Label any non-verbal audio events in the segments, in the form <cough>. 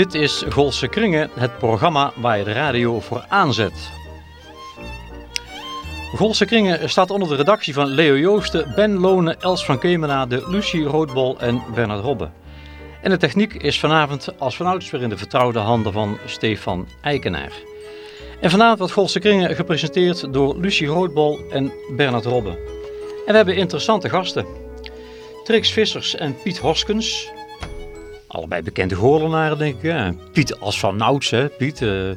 Dit is Golse Kringen, het programma waar je de radio voor aanzet. Golse Kringen staat onder de redactie van Leo Joosten, Ben Lonen, Els van Kemenade, Lucie Roodbol en Bernard Robbe. En de techniek is vanavond als vanouds weer in de vertrouwde handen van Stefan Eikenaar. En vanavond wordt Golse Kringen gepresenteerd door Lucie Roodbol en Bernard Robbe. En we hebben interessante gasten. Trix Vissers en Piet Hoskens, Allebei bekende Goorlenaren, denk ik. Ja. Piet als van Nouts, hè. Piet, uh,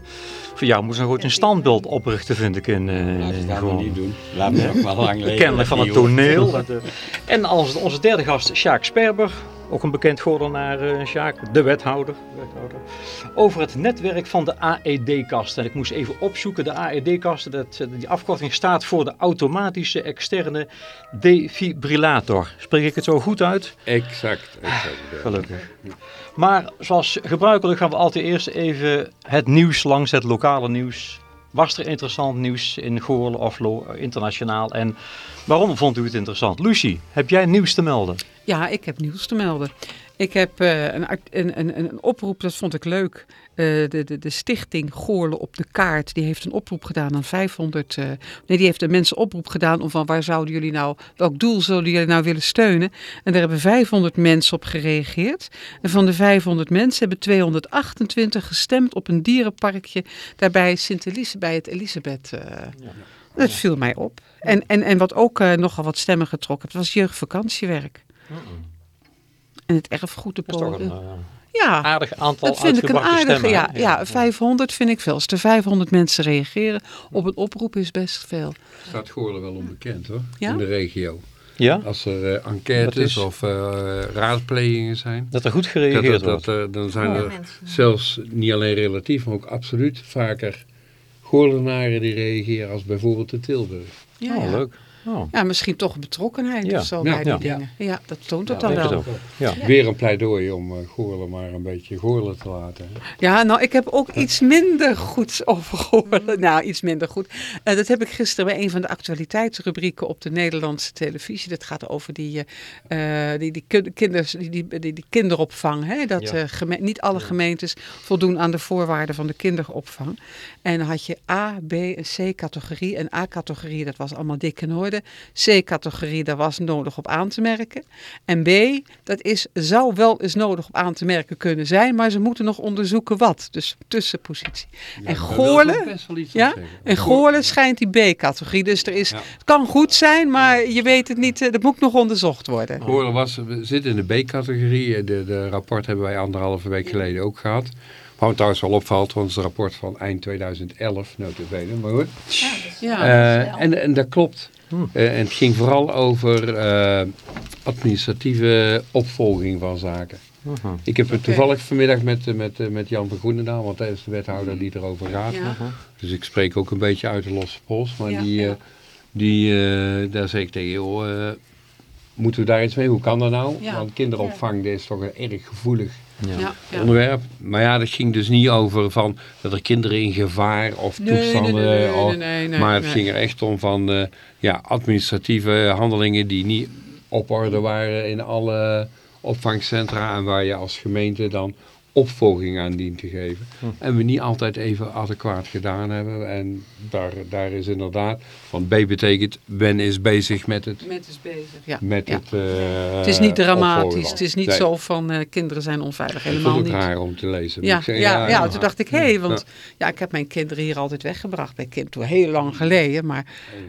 voor jou moet ze goed een standbeeld oprichten, vind ik. In, uh, Laten we dat niet doen. We nog wel lang <laughs> leven. Kennelijk van het toneel. <laughs> en onze, onze derde gast, Sjaak Sperber. Ook een bekend Goorlenaar, uh, Sjaak, de wethouder, wethouder. Over het netwerk van de AED-kast. En ik moest even opzoeken, de AED-kast, die afkorting staat voor de automatische externe defibrillator. Spreek ik het zo goed uit? Exact. exact Gelukkig. Maar zoals gebruikelijk gaan we altijd eerst even het nieuws langs, het lokale nieuws. Was er interessant nieuws in Goorlen of internationaal? En waarom vond u het interessant? Lucie, heb jij nieuws te melden? Ja, ik heb nieuws te melden. Ik heb uh, een, een, een, een, oproep, dat vond ik leuk. Uh, de, de, de stichting Goorlen op de kaart, die heeft een oproep gedaan aan 500... Uh, nee, die heeft de mensen oproep gedaan om van waar zouden jullie nou... welk doel zouden jullie nou willen steunen? En daar hebben 500 mensen op gereageerd. En van de 500 mensen hebben 228 gestemd op een dierenparkje... daarbij Sint Elisabeth, bij het Elisabeth... Ja. Dat viel mij op. En, en, en wat ook nogal wat stemmen getrokken was jeugdvakantiewerk. En het erfgoed de polen. Uh, ja, aardig aantal dat vind ik een aardige. Ja, ja, ja, 500 vind ik veel. Als er 500 mensen reageren op een oproep is best veel. Staat Goorlen wel onbekend hoor, ja? in de regio. Ja? Als er uh, enquêtes of uh, raadplegingen zijn. Dat er goed gereageerd dat, dat, wordt. dan zijn er zelfs niet alleen relatief, maar ook absoluut vaker Goorlenaren die reageren als bijvoorbeeld de Tilburg. Ja, oh, leuk. Oh. Ja, misschien toch betrokkenheid ja. of zo ja, bij die ja. dingen. Ja, dat toont het dan wel. Ja. Weer een pleidooi om uh, Goorlen maar een beetje Goorlen te laten. Ja, nou ik heb ook iets minder goeds over Goorlen. Nou, iets minder goed. Uh, dat heb ik gisteren bij een van de actualiteitsrubrieken op de Nederlandse televisie. Dat gaat over die, uh, die, die, kinders, die, die, die, die kinderopvang. Hè? Dat niet alle gemeentes voldoen aan de voorwaarden van de kinderopvang. En dan had je A, B en C categorie. En A categorie, dat was allemaal dik in C-categorie, daar was nodig op aan te merken. En B, dat is, zou wel eens nodig op aan te merken kunnen zijn, maar ze moeten nog onderzoeken wat. Dus tussenpositie. Ja, en Goorlen, ja, en Goorlen schijnt die B-categorie. Dus er is, het kan goed zijn, maar je weet het niet, dat moet nog onderzocht worden. Goorlen was, zit in de B-categorie. De, de rapport hebben wij anderhalve week geleden ook gehad. Wat trouwens wel opvalt, want het is een rapport van eind 2011, notabene, maar goed. Ja, uh, en, en dat klopt. Uh, en het ging vooral over uh, administratieve opvolging van zaken. Uh -huh. Ik heb het toevallig vanmiddag met, met, met Jan van Groenendaal, want hij is de wethouder die erover gaat. Ja. Dus ik spreek ook een beetje uit de losse pols. Maar ja, die, ja. die daar zeg ik tegen, joh, moeten we daar iets mee? Hoe kan dat nou? Want kinderopvang is toch een erg gevoelig ja. Ja, onderwerp. Maar ja, dat ging dus niet over van dat er kinderen in gevaar of nee, toestanden. Nee, nee, nee, maar het ging er echt om van uh, ja, administratieve handelingen die niet op orde waren in alle opvangcentra. En waar je als gemeente dan opvolging aan dient te geven. Hm. En we niet altijd even adequaat gedaan hebben. En daar, daar is inderdaad, want B betekent Ben is bezig met het... Met is bezig, ja. Met ja. het uh, Het is niet dramatisch. Het is niet nee. zo van uh, kinderen zijn onveilig. Helemaal niet. Het raar om te lezen. Ja, ja, ja, ja, toen dacht ik, hé, hey, want ja. ik heb mijn kinderen hier altijd weggebracht bij kind. Toen heel lang geleden, maar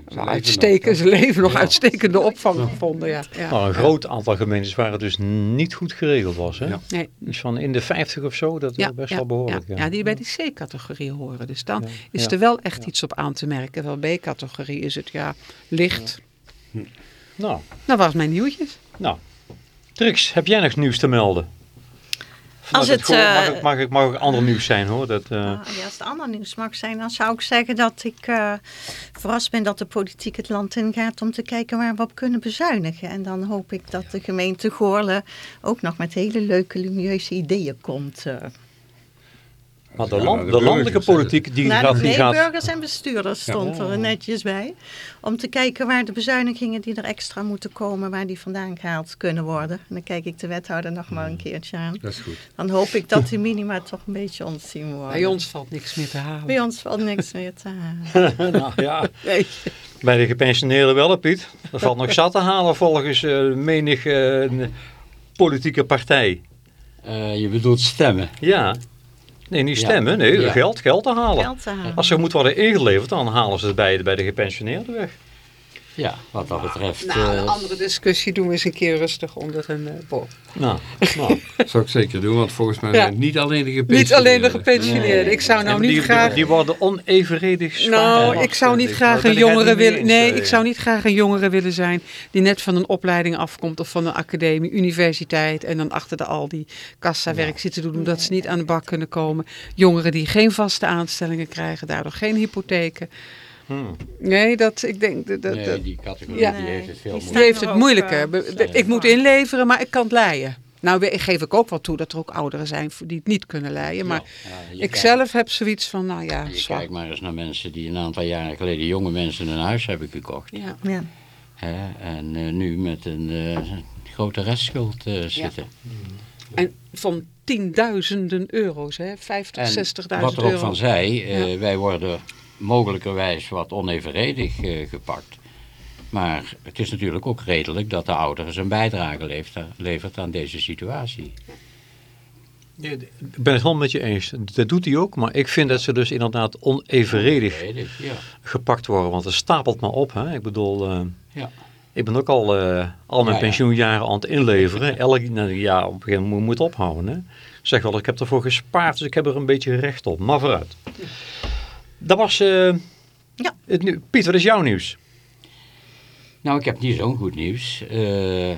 ze uitsteken, ze leven nog uitstekende opvang gevonden. Ja. Ja. Nou, een groot aantal gemeentes waar het dus niet goed geregeld was. Hè? Nee. Dus van in de 50 of zo, dat is best wel behoorlijk. Ja. die bij die C-categorie horen. Dus dan is er wel echt iets op aan te merken. Wel B-categorie is het ja licht. Nou. Dat was mijn nieuwtjes. Nou, Trix, heb jij nog nieuws te melden? Als het, het mag, ik, mag, ik, mag ook ander nieuws zijn hoor. Dat, uh... ja, als het ander nieuws mag zijn, dan zou ik zeggen dat ik uh, verrast ben dat de politiek het land in gaat om te kijken waar we op kunnen bezuinigen. En dan hoop ik dat de gemeente Goorlen ook nog met hele leuke, lumieuze ideeën komt. Uh. Maar de, land, landelijke politiek die Nou, gaat... Die nee, gaat burgers en bestuurders stond Ja. er netjes bij. Om te kijken waar de bezuinigingen die er extra moeten komen, waar die vandaan gehaald kunnen worden. En dan kijk ik de wethouder nog maar een keertje aan. Dat is goed. Dan hoop ik dat die <laughs> minima toch een beetje ontzien worden. Bij ons valt niks meer te halen. Bij ons valt niks meer te halen. <laughs> nou ja, Nee. bij de gepensioneerden wel, hè, Piet. Er valt nog zat te halen volgens eh, menig eh, politieke partij. Eh, je bedoelt stemmen. Ja. Nee, niet Ja. stemmen. Nee, Ja. geld, geld te halen. Geld te halen. Als er moet worden ingeleverd, dan halen ze het bij, bij de gepensioneerden weg. Ja, wat dat betreft. Nou, een eh, andere discussie doen we eens een keer rustig onder een uh, boom. Nou, nou. Dat <laughs> zou ik zeker doen, want volgens mij Ja. zijn niet alleen de gepensioneerden. Niet alleen de gepensioneerden. Nee. Ik zou nou die, niet graag... Die worden onevenredig zwaar. Nou, ik zou niet graag een jongere willen. Nee, eh. ik zou niet graag een jongere willen zijn die net van een opleiding afkomt of van een academie, universiteit en dan achter de al die kassawerk zitten doen omdat ze niet aan de bak kunnen komen. Jongeren die geen vaste aanstellingen krijgen, daardoor geen hypotheken. Hmm. Nee, dat ik denk dat, dat, nee, die categorie Ja. die heeft het veel Die die moeilijker. heeft het moeilijker. eh, Ik moet inleveren, maar ik kan het leiden. Nou geef ik ook wel toe dat er ook ouderen zijn die het niet kunnen leiden. Maar Ja, ja, ik kijkt- zelf heb zoiets van, nou ja, Je kijkt maar eens naar mensen die een aantal jaren geleden jonge mensen een huis hebben gekocht. Ja. Ja. Hè, en eh, nu met een eh, grote restschuld eh, zitten. En van tienduizenden euro's, hè? 50, En 60.000 wat er ook euro. van zei, eh, Ja. wij worden mogelijkerwijs wat onevenredig eh, gepakt. Maar het is natuurlijk ook redelijk dat de ouderen zijn bijdrage levert, aan deze situatie. Ja, Ik ben het helemaal met je eens. Dat doet hij ook, maar ik vind dat ze dus inderdaad onevenredig Evenredig, ja. gepakt worden. Want het stapelt maar op. Hè? Ik bedoel, eh, Ja. ik ben ook al, eh, al mijn Ja, ja. pensioenjaren aan het inleveren. <laughs> Elk nou, ja, op een gegeven moment moet ophouden. Hè? Ik zeg wel, ik heb ervoor gespaard, dus ik heb er een beetje recht op. Maar vooruit. Dat was eh, Ja. het nu. Piet, wat is jouw nieuws? Nou, ik heb niet zo'n goed nieuws. Eh,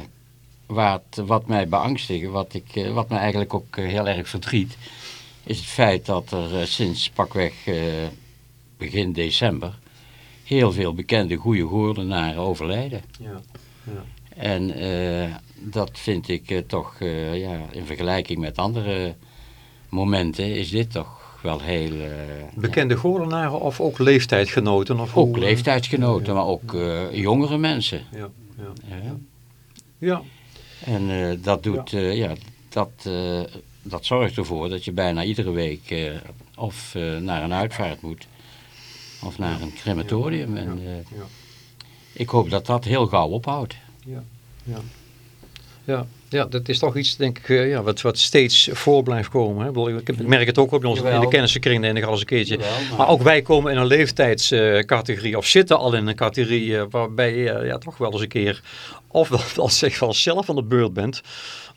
wat, wat mij beangstigt, wat, ik, eh, wat mij eigenlijk ook heel erg verdriet, is het feit dat er eh, sinds pakweg eh, begin december heel veel bekende goede goordenaren overlijden. Ja. En eh, dat vind ik eh, toch, eh, ja, in vergelijking met andere momenten, is dit toch wel heel... eh, Bekende goorlenaren of ook leeftijdgenoten? Of ja, ook hoe, eh, leeftijdsgenoten, maar ook eh, jongere mensen. Ja, ja. hè. ja. En dat doet, ja. ja, dat, dat zorgt ervoor dat je bijna iedere week of naar een uitvaart moet, of naar een crematorium. En ja. ik hoop dat dat heel gauw ophoudt. Ja, ja, dat is toch iets, denk ik, eh, ja, wat, wat steeds voor blijft komen. Hè? Ik merk het ook op in, de kennissenkring, denk ik al eens een keertje. Jawel, maar- Maar ook wij komen in een leeftijdscategorie, of zitten al in een categorie eh, waarbij je eh, ja, toch wel eens een keer, of wel zeg wel zelf aan de beurt bent,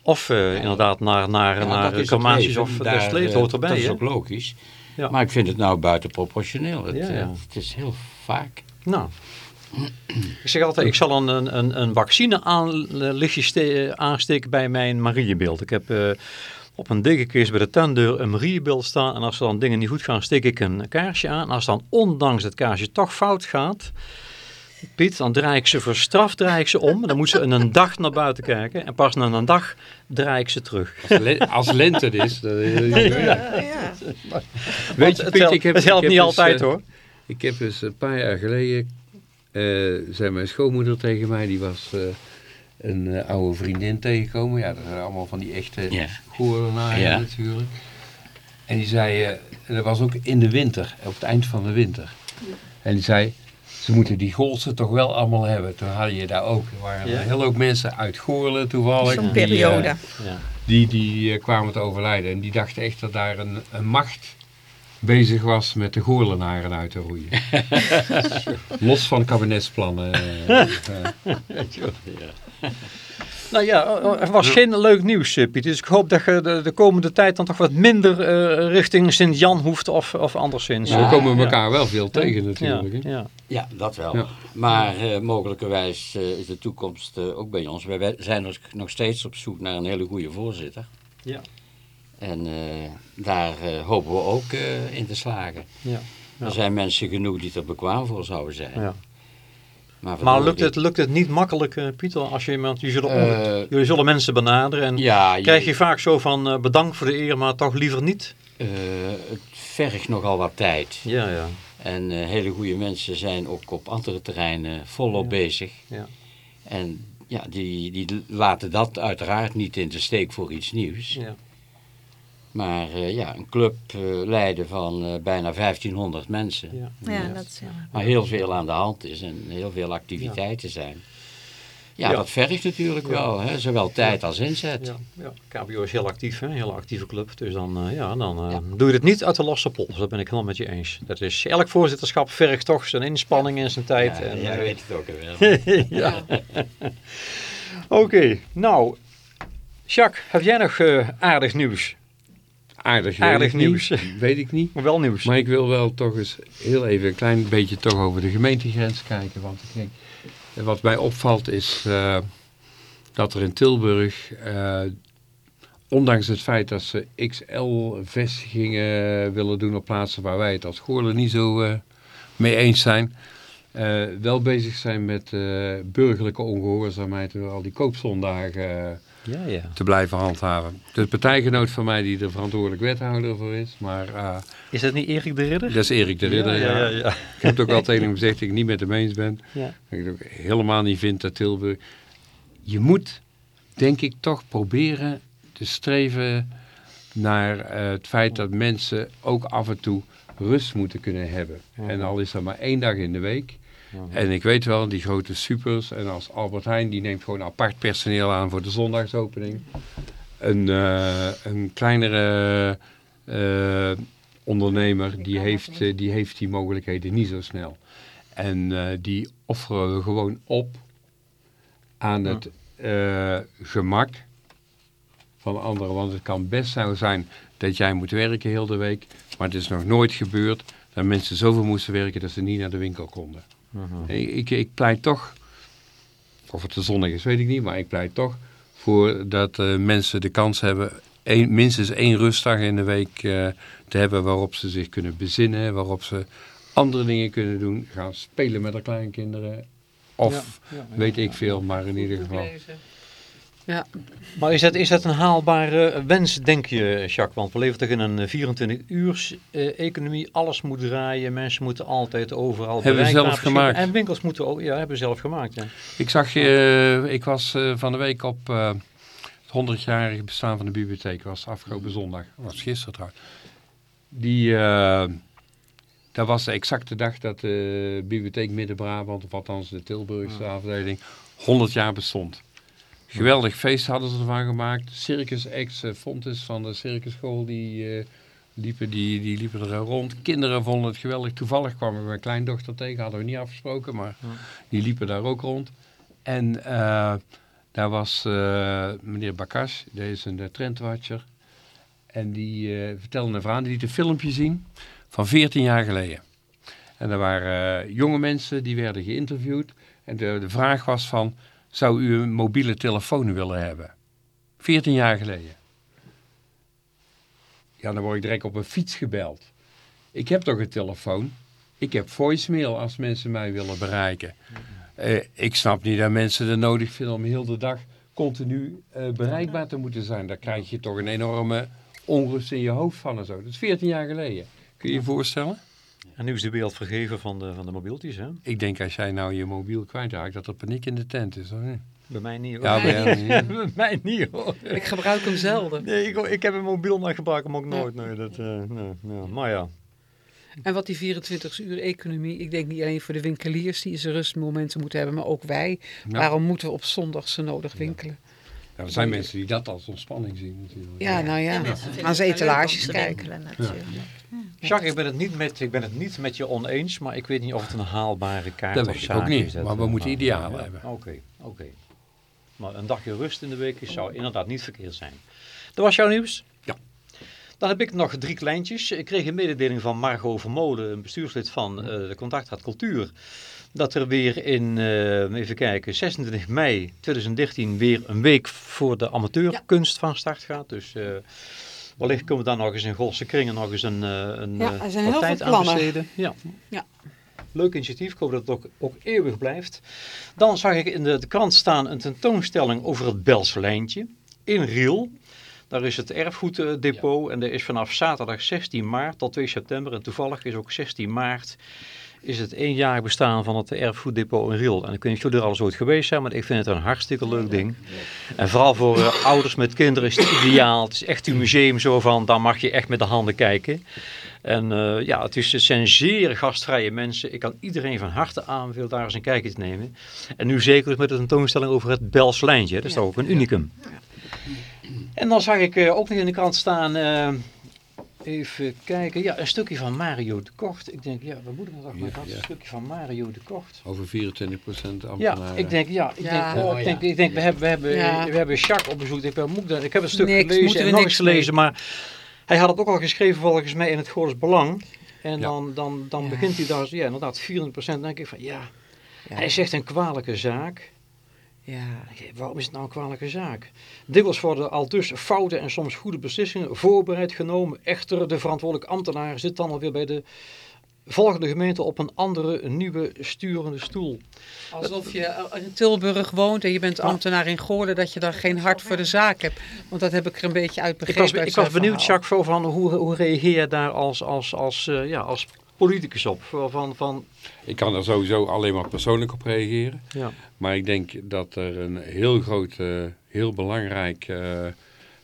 of eh, inderdaad naar, naar, Ja, naar crematies of Daar, leven eh, hoort erbij. Dat is ook logisch. Ja. Maar ik vind het nou buitenproportioneel. Het, Ja, ja. eh, het is heel vaak. Nou, ik zeg altijd, ik zal een, een, een, een vaccine aan, lichtje ste- aansteken bij mijn Mariebeeld. Ik heb eh, op een dekenkees bij de tuindeur een Mariebeeld staan. En als er dan dingen niet goed gaan, steek ik een kaarsje aan. En als dan ondanks het kaarsje toch fout gaat, Piet, dan draai ik ze voor straf draai ik ze om. Dan moet ze in een dag naar buiten kijken. En pas na een dag draai ik ze terug. Als, le- als lente het is. Dan, Ja, ja. Weet je, het Piet, ik heb, het helpt ik heb niet eens, altijd eh, hoor. Ik heb eens een paar jaar geleden, eh, zei mijn schoonmoeder tegen mij, die was eh, een eh, oude vriendin tegengekomen. Ja, dat zijn allemaal van die echte Ja. goorlenaren Ja. natuurlijk. En die zei, eh, en dat was ook in de winter, op het eind van de winter. En die zei, ze moeten die Goolsen toch wel allemaal hebben. Toen had je daar ook, er waren Ja. een heel hoop mensen uit Goorlen toevallig. Zo'n die, periode. Ja. die, die eh, kwamen te overlijden. En die dachten echt dat daar een, een macht bezig was met de goorlenaren uit te roeien. <laughs> Los van kabinetsplannen. eh. Nou ja, er was geen leuk nieuws, eh, Piet. Dus ik hoop dat je de, de komende tijd dan toch wat minder eh, richting Sint-Jan hoeft of, of anderszins. Ja, we komen ja. elkaar wel veel tegen natuurlijk. hè. Ja, ja. Ja, dat wel. Ja. Maar eh, mogelijkerwijs eh, is de toekomst eh, ook bij ons. Wij- zijn dus nog steeds op zoek naar een hele goede voorzitter. Ja. En eh, daar eh, hopen we ook eh, in te slagen. Ja. Ja. Er zijn mensen genoeg die er bekwaam voor zouden zijn. Ja. Maar, Maar lukt het, lukt het niet makkelijk, Pieter, als je iemand, jullie zullen, jullie zullen mensen benaderen en Ja, je- krijg je vaak zo van bedankt voor de eer, maar toch liever niet? het vergt nogal wat tijd. Ja, ja. En hele goede mensen zijn ook op andere terreinen volop Ja. bezig. Ja. En ja, die, die laten dat uiteraard niet in de steek voor iets nieuws. ja. Maar eh, ja, een club eh, leiden van eh, bijna 1500 mensen. ja. Ja, dat is. Waar heel veel aan de hand is en heel veel activiteiten zijn. Ja, Ja. dat vergt natuurlijk Ja. wel, hè? zowel tijd als inzet. Ja, ja. KBO is heel actief, hè? een hele actieve club. Dus dan, eh, ja, dan eh, doe je het niet uit de losse pols. Dat ben ik helemaal met je eens. Dat is, elk voorzitterschap vergt toch zijn inspanning en zijn tijd. Ja, en, jij weet het ook wel. <laughs> ja. Oké, nou. Jacques, heb jij nog eh, aardig nieuws? Aardig, niet. nieuws. Weet ik niet. Maar wel nieuws. Maar ik wil wel toch eens heel even een klein beetje toch over de gemeentegrens kijken. Want ik denk, wat mij opvalt is eh, dat er in Tilburg, eh, ondanks het feit dat ze XL-vestigingen willen doen op plaatsen waar wij het als Goorlen niet zo eh, mee eens zijn, wel bezig zijn met burgerlijke ongehoorzaamheid door al die koopzondagen ja, ja. te blijven handhaven. De partijgenoot van mij die er verantwoordelijk wethouder voor is, maar eh, Is dat niet Erik de Ridder? dat is Erik de Ridder. ja, ja, ja. ja. Ik heb het ook al tegen hem gezegd dat ik niet met hem eens ben. Ja. Dat ik het ook helemaal niet vind dat Tilburg... Je moet, denk ik, toch proberen te streven naar eh, het feit dat mensen ook af en toe rust moeten kunnen hebben. En al is dat maar één dag in de week. En ik weet wel, die grote supers en als Albert Heijn, die neemt gewoon apart personeel aan voor de zondagsopening. Een, eh, een kleinere eh, ondernemer, die heeft, eh, die heeft die mogelijkheden niet zo snel. En die offeren we gewoon op aan het gemak van anderen. Want het kan best zo zijn dat jij moet werken heel de week. Maar het is nog nooit gebeurd dat mensen zoveel moesten werken dat ze niet naar de winkel konden. Ik, ik, ik pleit toch, of het te zonnig is weet ik niet, maar ik pleit toch voor dat eh, mensen de kans hebben één, minstens één rustdag in de week eh, te hebben waarop ze zich kunnen bezinnen, waarop ze andere dingen kunnen doen, gaan spelen met haar kleinkinderen of Ja, ja, ja. weet ik veel, maar in ieder geval. Ja, Maar is dat, is dat een haalbare wens, denk je, Jacques? Want we leven toch in een 24-uurs-economie. Alles moet draaien. Mensen moeten altijd overal Hebben we bereikbaar zelf gemaakt. En winkels moeten ook, ja, hebben we zelf gemaakt. Ja. Ik zag je, ik was eh, van de week op eh, het 100-jarige bestaan van de bibliotheek, was afgelopen zondag, dat was gisteren trouwens. Die, eh, dat was de exacte dag dat de bibliotheek Midden-Brabant, of althans de Tilburgse afdeling, 100 jaar bestond. Geweldig feest hadden ze ervan gemaakt. Circus ex eh, Fontes van de circusschool, die, eh, liepen, die, die liepen er rond. Kinderen vonden het geweldig. Toevallig kwam ik mijn kleindochter tegen, hadden we niet afgesproken, maar die liepen daar ook rond. En eh, daar was meneer Bakash, deze is een trendwatcher. En die vertelde een verhaal, die liet een filmpje zien van 14 jaar geleden. En er waren jonge mensen die werden geïnterviewd. En de, de vraag was van, zou u een mobiele telefoon willen hebben? 14 jaar geleden. Ja, dan word ik direct op een fiets gebeld. Ik heb toch een telefoon? Ik heb voicemail als mensen mij willen bereiken. Eh, ik snap niet dat mensen het nodig vinden om heel de dag continu eh, bereikbaar te moeten zijn. Daar krijg je toch een enorme onrust in je hoofd van en zo. Dat is 14 jaar geleden. Kun je je voorstellen? En nu is de wereld vergeven van de, van de mobieltjes, hè? Ik denk als jij nou je mobiel kwijtraakt, dat er paniek in de tent is. Hoor. Bij mij niet, hoor. Ja, bij jou <laughs> niet. bij mij niet, hoor. ik gebruik hem zelden. Nee, ik, ik heb een mobiel, maar ik gebruik hem ook nooit. Nee, dat, eh, nee, ja. Maar ja. En wat die 24 uur economie, ik denk niet alleen voor de winkeliers die ze rustmomenten moeten hebben, maar ook wij. Ja. Waarom moeten we op zondag zo nodig winkelen? Ja, er zijn mensen die dat als ontspanning zien natuurlijk. Ja, nou ja. Gaan ze etalages kijken. natuurlijk. Jacques, ik ben, het niet met, ik ben het niet met je oneens, maar ik weet niet of het een haalbare kaart Dat of weet ik ook niet, is. Dat, maar we moeten idealen ja, hebben. Oké, oké. Maar een dagje rust in de week zou inderdaad niet verkeerd zijn. Dat was jouw nieuws? Dan heb ik nog drie kleintjes. Ik kreeg een mededeling van Margot Vermolen, een bestuurslid van eh, de Contactraad Cultuur. Dat er weer in, eh, even kijken, 26 mei 2013 weer een week voor de amateurkunst van start gaat. Dus eh, wellicht kunnen we daar nog eens in Golse kringen nog eens een, een Ja, er zijn heel tijd veel aan besteden. Ja. Ja. Leuk initiatief, ik hoop dat het ook, ook eeuwig blijft. Dan zag ik in de, de krant staan een tentoonstelling over het Belslijntje in Riel. Daar is het erfgoeddepot en er is vanaf zaterdag 16 maart tot 2 september, en toevallig is ook 16 maart, is het één jaar bestaan van het erfgoeddepot in Riel. En ik weet niet of jullie er al ooit geweest zijn, maar ik vind het een hartstikke leuk ding. En vooral voor uh, <laughs> ouders met kinderen is het ideaal. Het is echt een museum zo van, daar mag je echt met de handen kijken. En uh, ja, het, is, het zijn zeer gastvrije mensen. Ik kan iedereen van harte aanbevelen daar eens een kijkje te nemen. En nu zeker met de tentoonstelling over het Belslijntje. Dat is ja. ook een unicum. Ja. En dan zag ik uh, ook nog in de krant staan... Even kijken. Ja, een stukje van Mario de Kort. Ik denk, ja, wat moet ik nog dat? Ja. Een stukje van Mario de Kort. Over 24% ambtenaren. Ja, ik denk, ja. Ik ja. denk, oh, ik denk, ik denk we hebben, we hebben, ja. we hebben Jacques op bezoek. Ik, ben, moet, ik heb een stuk niks, gelezen en nog eens gelezen, maar hij had het ook al geschreven volgens mij in het Goors Belang. En dan, dan, dan begint hij daar, ja, inderdaad, 24% Dan denk ik van, ja, hij zegt een kwalijke zaak. Ja, waarom is het nou een kwalijke zaak? Dikwijls worden al dus fouten en soms goede beslissingen voorbereid genomen. Echter, de verantwoordelijke ambtenaar zit dan alweer bij de volgende gemeente op een andere, nieuwe sturende stoel. Alsof je in Tilburg woont en je bent ambtenaar in Goorlen, dat je dan geen hart voor de zaak hebt. Want dat heb ik er een beetje uit begrepen. Ik was, ik was benieuwd, Jacques, van hoe, hoe reageer je daar als, als, als, uh, ja, als politicus op? Van, van... Ik kan er sowieso alleen maar persoonlijk op reageren. Ja. Maar ik denk dat er een heel groot, uh, heel belangrijk uh,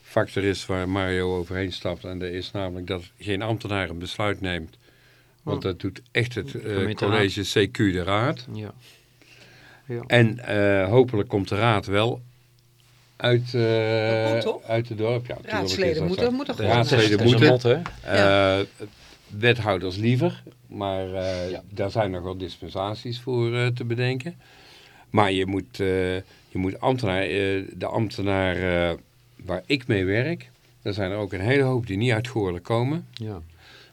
factor is waar Mario overheen stapt. En dat is namelijk dat geen ambtenaar een besluit neemt. Want dat doet echt het uh, college CQ de raad. Ja. ja. En hopelijk komt de raad wel uit, uit het dorp. Ja, raadsleden moeten, moeten gewoon. Raadsleden moeten. Wethouders liever. Maar uh, ja. daar zijn nog wel dispensaties voor uh, te bedenken. Maar je moet, uh, je moet ambtenaar, de ambtenaar waar ik mee werk, daar zijn er ook een hele hoop die niet uit Goorlen komen. Ja.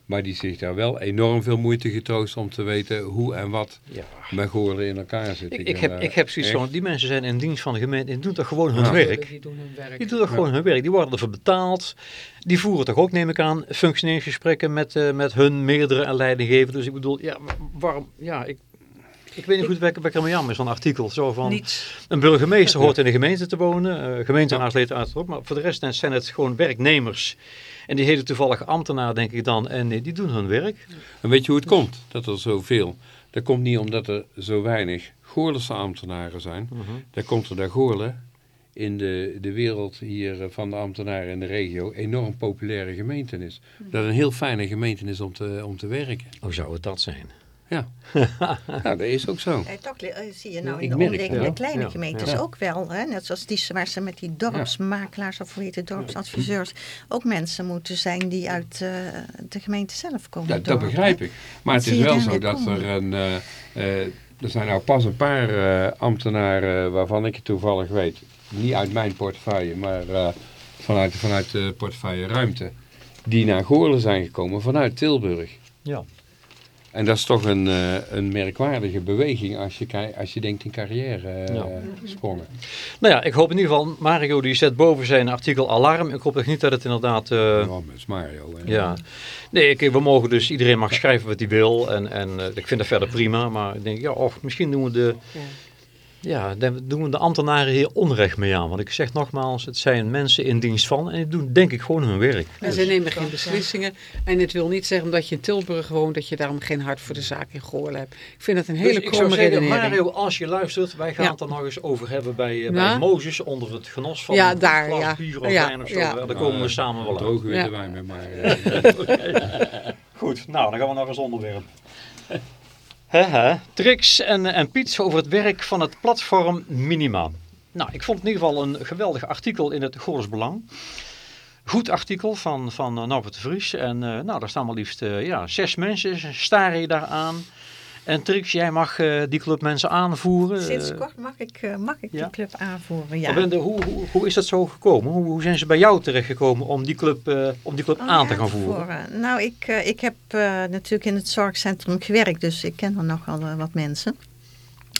Maar die zich daar wel enorm veel moeite getroost om te weten hoe en wat ja. Goorlen in elkaar zit. Ik, ik, ik heb, ik heb zoiets van, die mensen zijn in dienst van de gemeente en doen toch gewoon hun ja. werk. Die doen hun werk. Die doen toch gewoon hun werk. Die worden ervoor betaald. Die voeren toch ook, neem ik aan, functioneringsgesprekken met, uh, met hun meerdere en leidinggevenden. Dus ik bedoel, ja, waarom, ja, ik, ik weet niet goed welke ik ermee aan is, zo'n artikel. Zo van, Niets. Een burgemeester <laughs> hoort in de gemeente te wonen, uh, gemeentenaarslid uiteraard, maar voor de rest zijn het gewoon werknemers en die hele toevallige ambtenaar, denk ik dan, en die doen hun werk. En weet je hoe het komt dat er zoveel? Dat komt niet omdat er zo weinig Goorlense ambtenaren zijn. Uh -huh. Dat komt er dat Goorlen in de, de wereld hier eh, van de ambtenaren in de regio enorm populaire gemeente is. Dat een heel fijne gemeente is om te, om te werken. Hoe zou het dat zijn? Ja. <laughs> ja, dat is ook zo. Eh, toch eh, zie je nou in de omliggende ja. kleine gemeentes ja. ook wel. Hè? Net zoals die waar ze met die dorpsmakelaars of hoe heet het, dorpsadviseurs. Ook mensen moeten zijn die uit uh, de gemeente zelf komen. Ja, dat begrijp ik. Maar het is wel zo dat komen. er een... Uh, er zijn nou pas een paar ambtenaren waarvan ik het toevallig weet. Niet uit mijn portefeuille, maar vanuit, vanuit de portefeuille ruimte. Die naar Goorlen zijn gekomen vanuit Tilburg. Ja. En dat is toch een, uh, een merkwaardige beweging als je, als je denkt in carrière uh, ja. sprongen. Nou ja, ik hoop in ieder geval, Mario die zet boven zijn artikel alarm. Ik hoop echt niet dat het inderdaad... Uh, ja, Mario. Hè. Ja. Nee, ik, we mogen dus, iedereen mag schrijven wat hij wil. En, en ik vind dat verder prima. Maar ik denk, ja, och, misschien doen we de... Ja ja, daar doen de ambtenaren hier onrecht mee aan. Want ik zeg nogmaals, het zijn mensen in dienst van en die doen denk ik gewoon hun werk. En ze nemen geen beslissingen. En het wil niet zeggen omdat je in Tilburg woont dat je daarom geen hart voor de zaak in Goorlen hebt. Ik vind het een hele dus kromme redenering. Mario, als je luistert, wij gaan ja. het er nog eens over hebben bij, uh, bij Mozes onder het genos van ja, daar, glas ja. bier of ja. wijn of zo. Ja. Daar komen we samen wel Droge witte wijn met mij. <laughs> Goed, nou dan gaan we naar een onderwerp. <laughs> Trix en, en Piet over het werk van het platform Minima. Nou, ik vond in ieder geval een geweldig artikel in het Goors Belang. Goed artikel van, van Norbert de Vries. En uh, nou, daar staan maar liefst uh, ja, zes mensen staren je daar aan. En Trix, jij mag uh, die club mensen aanvoeren. Sinds kort mag ik, uh, mag ik ja? die club aanvoeren, ja. Bende, hoe, hoe, hoe, is dat zo gekomen? Hoe, hoe, zijn ze bij jou terechtgekomen om die club, uh, om die club oh, aan te gaan voeren? voeren? Nou, ik, ik heb natuurlijk in het zorgcentrum gewerkt, dus ik ken er nogal wat mensen.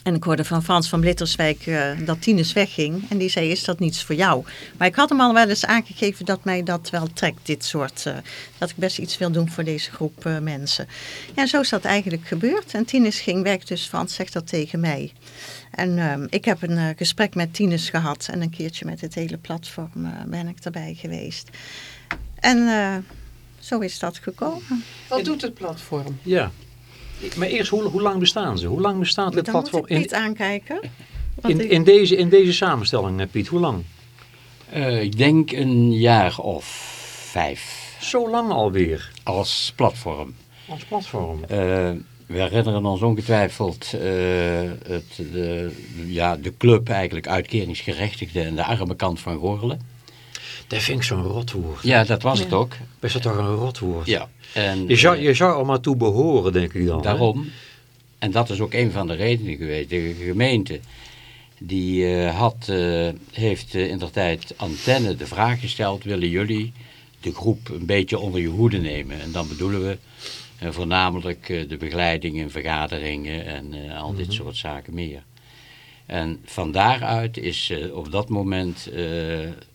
En ik hoorde van Frans van Blitterswijk uh, dat Tinus wegging. En die zei, is dat niets voor jou? Maar ik had hem al wel eens aangegeven dat mij dat wel trekt, dit soort... Uh, dat ik best iets wil doen voor deze groep uh, mensen. Ja, zo is dat eigenlijk gebeurd. En Tinus ging weg, dus Frans zegt dat tegen mij. En ehm, ik heb een gesprek met Tinus gehad. En een keertje met het hele platform ben ik erbij geweest. En zo is dat gekomen. Wat doet het platform? Ja. Maar eerst, hoe, hoe lang bestaan ze? Hoe lang bestaat het platform? Moet ik Piet in, aankijken. In, in, deze, in deze samenstelling, eh, Piet, hoe lang? Uh, ik denk een jaar of vijf. Zo lang alweer? Als platform. Als platform. Uh, we herinneren ons ongetwijfeld uh, het, de, ja, de club eigenlijk uitkeringsgerechtigden en de arme kant van Gorle. Dat vind ik zo'n rotwoord. Ja, dat was het ook. Is dat toch een rotwoord? Ja. En, je, zou, je zou er maar toe behoren, denk ik dan. Daarom. En dat is ook een van de redenen geweest. De gemeente die uh, had, uh, heeft uh, in de tijd antenne de vraag gesteld... willen jullie de groep een beetje onder je hoede nemen? En dan bedoelen we voornamelijk de begeleiding in vergaderingen... en al dit mhm. soort zaken meer. En van daaruit is op dat moment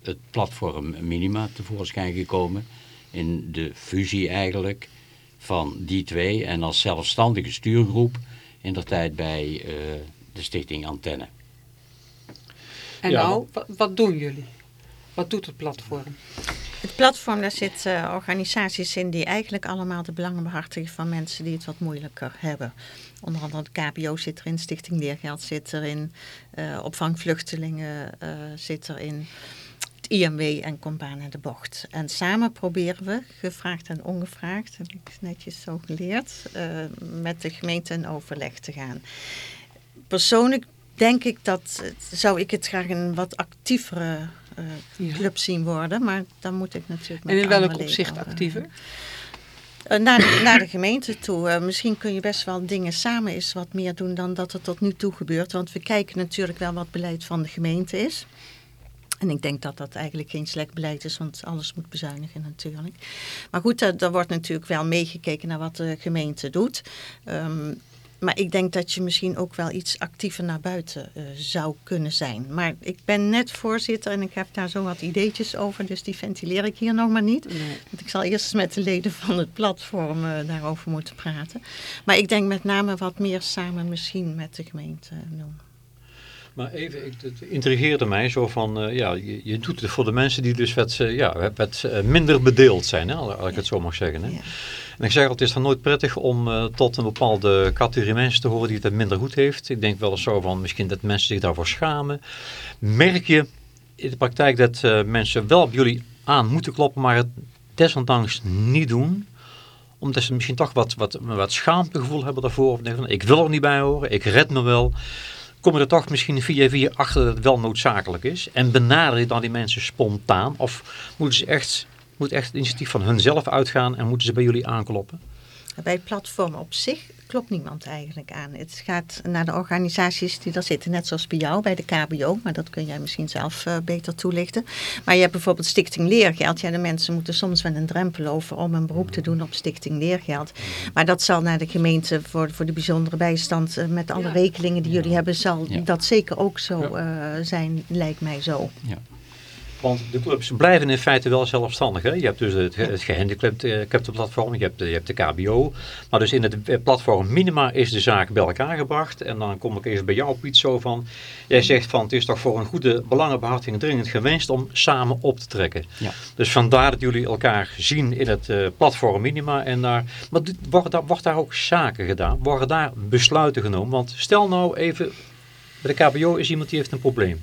het platform Minima tevoorschijn gekomen in de fusie eigenlijk van die twee en als zelfstandige stuurgroep in de tijd bij uh, de stichting Antenne. En nou, wat, wat, doen jullie? Wat doet het platform? Het platform, daar zitten uh, organisaties in die eigenlijk allemaal de belangen behartigen van mensen die het wat moeilijker hebben. Onder andere de KBO zit erin, Stichting Leergeld zit erin, uh, opvang vluchtelingen zit erin. IMW en Compaan naar de bocht. En samen proberen we, gevraagd en ongevraagd, heb ik netjes zo geleerd, uh, met de gemeente in overleg te gaan. Persoonlijk denk ik dat, zou ik het graag een wat actievere club zien worden, maar dan moet ik natuurlijk... En in welk opzicht actiever? Naar, de, naar de gemeente toe. Uh, misschien kun je best wel dingen samen eens wat meer doen dan dat er tot nu toe gebeurt. Want we kijken natuurlijk wel wat beleid van de gemeente is. En ik denk dat dat eigenlijk geen slecht beleid is, want alles moet bezuinigen natuurlijk. Maar goed, er, wordt natuurlijk wel meegekeken naar wat de gemeente doet. Um, maar ik denk dat je misschien ook wel iets actiever naar buiten uh, zou kunnen zijn. Maar ik ben net voorzitter en ik heb daar zo wat ideetjes over. Dus die ventileer ik hier nog maar niet. Nee. Want ik zal eerst met de leden van het platform uh, daarover moeten praten. Maar ik denk met name wat meer samen misschien met de gemeente doen. Maar even, het intrigeerde mij zo van, uh, ja, je, je, doet het voor de mensen die dus wat, uh, ja, wat minder bedeeld zijn, hè, als ik het zo mag zeggen. Hè. Ja. En ik zeg altijd, het is dan nooit prettig om tot een bepaalde categorie mensen te horen die het minder goed heeft. Ik denk wel eens zo van, misschien dat mensen zich daarvoor schamen. Merk je in de praktijk dat mensen wel op jullie aan moeten kloppen, maar het desondanks niet doen? Omdat ze misschien toch wat, wat, wat schaamtegevoel hebben daarvoor. Of denken, ik wil er niet bij horen, ik red me wel kom je er toch misschien via via achter dat het wel noodzakelijk is? En benader je dan die mensen spontaan? Of moeten ze echt, moet echt het initiatief van hunzelf uitgaan en moeten ze bij jullie aankloppen? Bij het platform op zich klopt niemand eigenlijk aan. Het gaat naar de organisaties die daar zitten, net zoals bij jou, bij de KBO. Maar dat kun jij misschien zelf uh, beter toelichten. Maar je hebt bijvoorbeeld Stichting Leergeld. Ja, de mensen moeten soms wel een drempel over om een beroep te doen op Stichting Leergeld. Maar dat zal naar de gemeente voor, voor de bijzondere bijstand, uh, met alle ja. die jullie hebben, zal ja. dat zeker ook zo uh, zijn, lijkt mij zo. Ja. Want de clubs blijven in feite wel zelfstandig. Hè? Je hebt dus het, het gehandicapte platform, je hebt, de, je hebt de KBO. Maar dus in het platform Minima is de zaak bij elkaar gebracht. En dan kom ik even bij jou op iets zo van. Jij zegt van het is toch voor een goede belangenbehartiging dringend gewenst om samen op te trekken. Ja. Dus vandaar dat jullie elkaar zien in het uh, platform Minima. En daar, maar wordt daar, wordt daar ook zaken gedaan? Worden daar besluiten genomen? Want stel nou even, bij de KBO is iemand die heeft een probleem.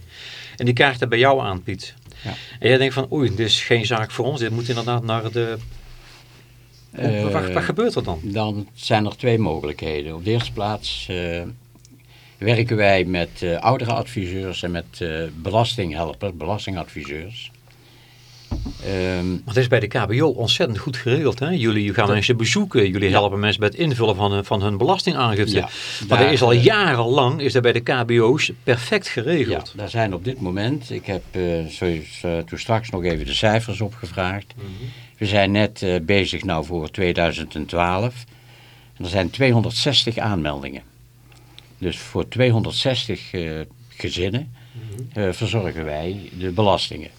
En die krijgt dat bij jou aan, Piet. Ja. En jij denkt van, oei, dit is geen zaak voor ons. Dit moet inderdaad naar de... Uh, wat, wat, gebeurt er dan? Dan zijn er twee mogelijkheden. Op de eerste plaats uh, werken wij met uh, oudere adviseurs en met belastinghelpers, belastingadviseurs. Um, maar het is bij de KBO ontzettend goed geregeld. Hè? Jullie gaan mensen bezoeken, jullie helpen mensen bij het invullen van hun, van hun belastingaangifte. Ja, maar er is al jarenlang is er bij de KBO's perfect geregeld. Ja, daar zijn op dit moment, ik heb uh, zoals, uh, toen straks nog even de cijfers opgevraagd. Mm -hmm. We zijn net uh, bezig nou voor 2012. En er zijn 260 aanmeldingen. Dus voor 260 eh, gezinnen eh, verzorgen wij de belastingen.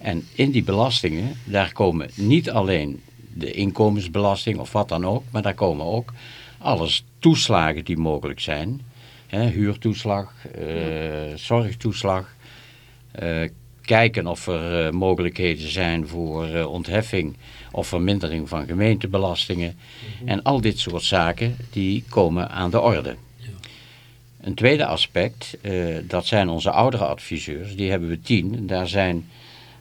En in die belastingen, daar komen niet alleen de inkomensbelasting of wat dan ook, maar daar komen ook alles toeslagen die mogelijk zijn. Hè, huurtoeslag, eh, zorgtoeslag, eh, kijken of er eh, mogelijkheden zijn voor ontheffing of vermindering van gemeentebelastingen. En al dit soort zaken die komen aan de orde. Een tweede aspect, dat zijn onze oudere adviseurs, die hebben we tien. En Daar zijn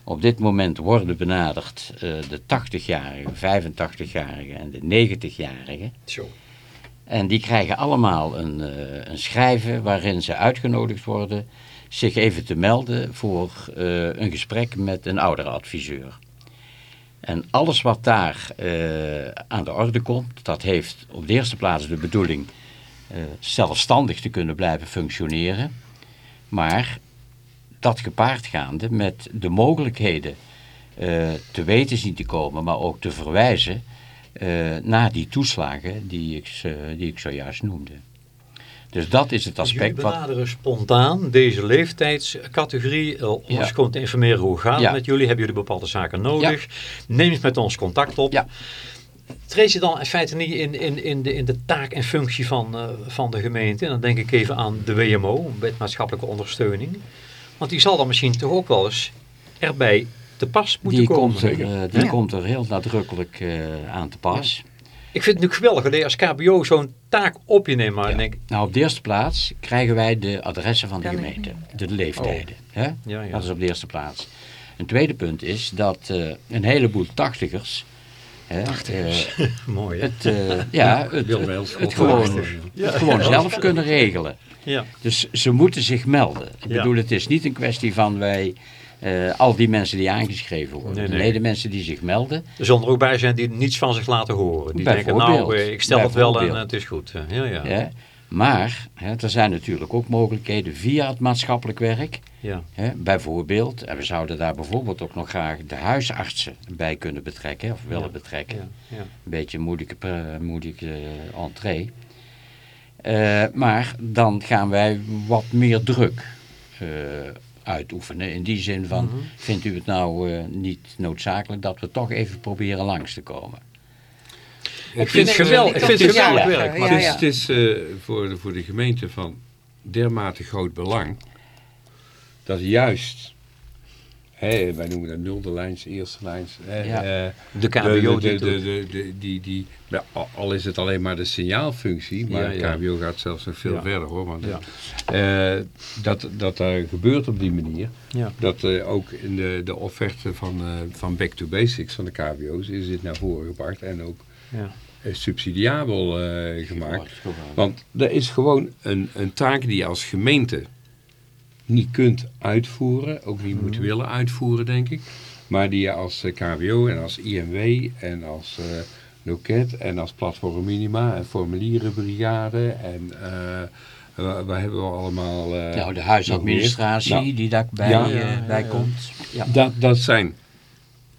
op dit moment worden benaderd eh, de 80-jarigen, 85-jarigen en de 90-jarigen. Zo. En die krijgen allemaal een, eh, een schrijven waarin ze uitgenodigd worden zich even te melden voor eh, een gesprek met een oudere adviseur. En alles wat daar aan de orde komt, dat heeft op de eerste plaats de bedoeling zelfstandig te kunnen blijven functioneren. Maar dat gepaardgaande met de mogelijkheden eh, te weten zien te komen, maar ook te verwijzen eh, naar die toeslagen die ik, die ik zojuist noemde. Dus dat is het Dus jullie aspect wat... benaderen spontaan deze leeftijdscategorie eh, Ja. ons te informeren hoe gaat het Ja. met jullie. Hebben jullie bepaalde zaken nodig? Neem eens met ons contact op. Ja. Treed je dan in feite niet in, in, in, de, in de taak en functie van, van de gemeente? En dan denk ik even aan de WMO, Wet Maatschappelijke Ondersteuning. Want die zal dan misschien toch ook wel eens erbij te pas moeten Die, komen. komt er, eh, die Ja. komt er heel nadrukkelijk eh, aan te pas. Ik vind het natuurlijk geweldig dat je als KBO zo'n taak op je neemt. Maar Ja. denk Nou, op de eerste plaats krijgen wij de adressen van de gemeente, de leeftijden. Hè? Oh. Ja, ja. Dat is op de eerste plaats. Een tweede punt is dat eh, een heleboel tachtigers, hè, eh, <laughs> mooi hè? het, eh, ja, <laughs> het, Wil het, gewoon, het gewoon zelf kunnen regelen. Ja. Dus ze moeten zich melden. Ik Ja. bedoel, het is niet een kwestie van wij, eh, al die mensen die aangeschreven worden. Nee, nee. Nee, de mensen die zich melden, Er zullen er ook bij zijn die niets van zich laten horen. Die denken, nou, eh, ik stel het wel en het is goed. Eh, Ja, ja. Hè? Maar hè, er zijn natuurlijk ook mogelijkheden via het maatschappelijk werk. ja. Hè? Bijvoorbeeld, en we zouden daar bijvoorbeeld ook nog graag de huisartsen bij kunnen betrekken, of willen Ja, betrekken. ja, ja. Een beetje een moeilijke, moeilijke entree. Eh, maar dan gaan wij wat meer druk eh, uitoefenen. In die zin van, Mhm. vindt u het nou eh, niet noodzakelijk dat we toch even proberen langs te komen? Ik vind het geweldig, ik vind het geweldig ja, werk. ja, het is, ja. het is eh, voor, de, voor de gemeente van dermate groot belang dat juist, hè, wij noemen dat nulde lijns, eerste lijns, hè, Ja. eh, de KBO de, de, die, die, ja, al- is het alleen maar de signaalfunctie, maar Ja. KBO gaat zelfs nog veel verder hoor. Want, eh, dat, dat gebeurt op die manier. Dat eh, ook in de, de offerte van, van Back to Basics van de KBO's is dit naar voren gebracht en ook subsidiabel gemaakt. Want er is gewoon een, een taak die als gemeente niet kunt uitvoeren, ook niet moet willen uitvoeren, denk ik. Maar die je als eh, KWO en als IMW en als eh loket en als platform minima en formulierenbrigade en eh waar, hebben we allemaal... Nou, de huisadministratie meer? die daarbij Ja. bij komt. Ja. Dat, dat, zijn,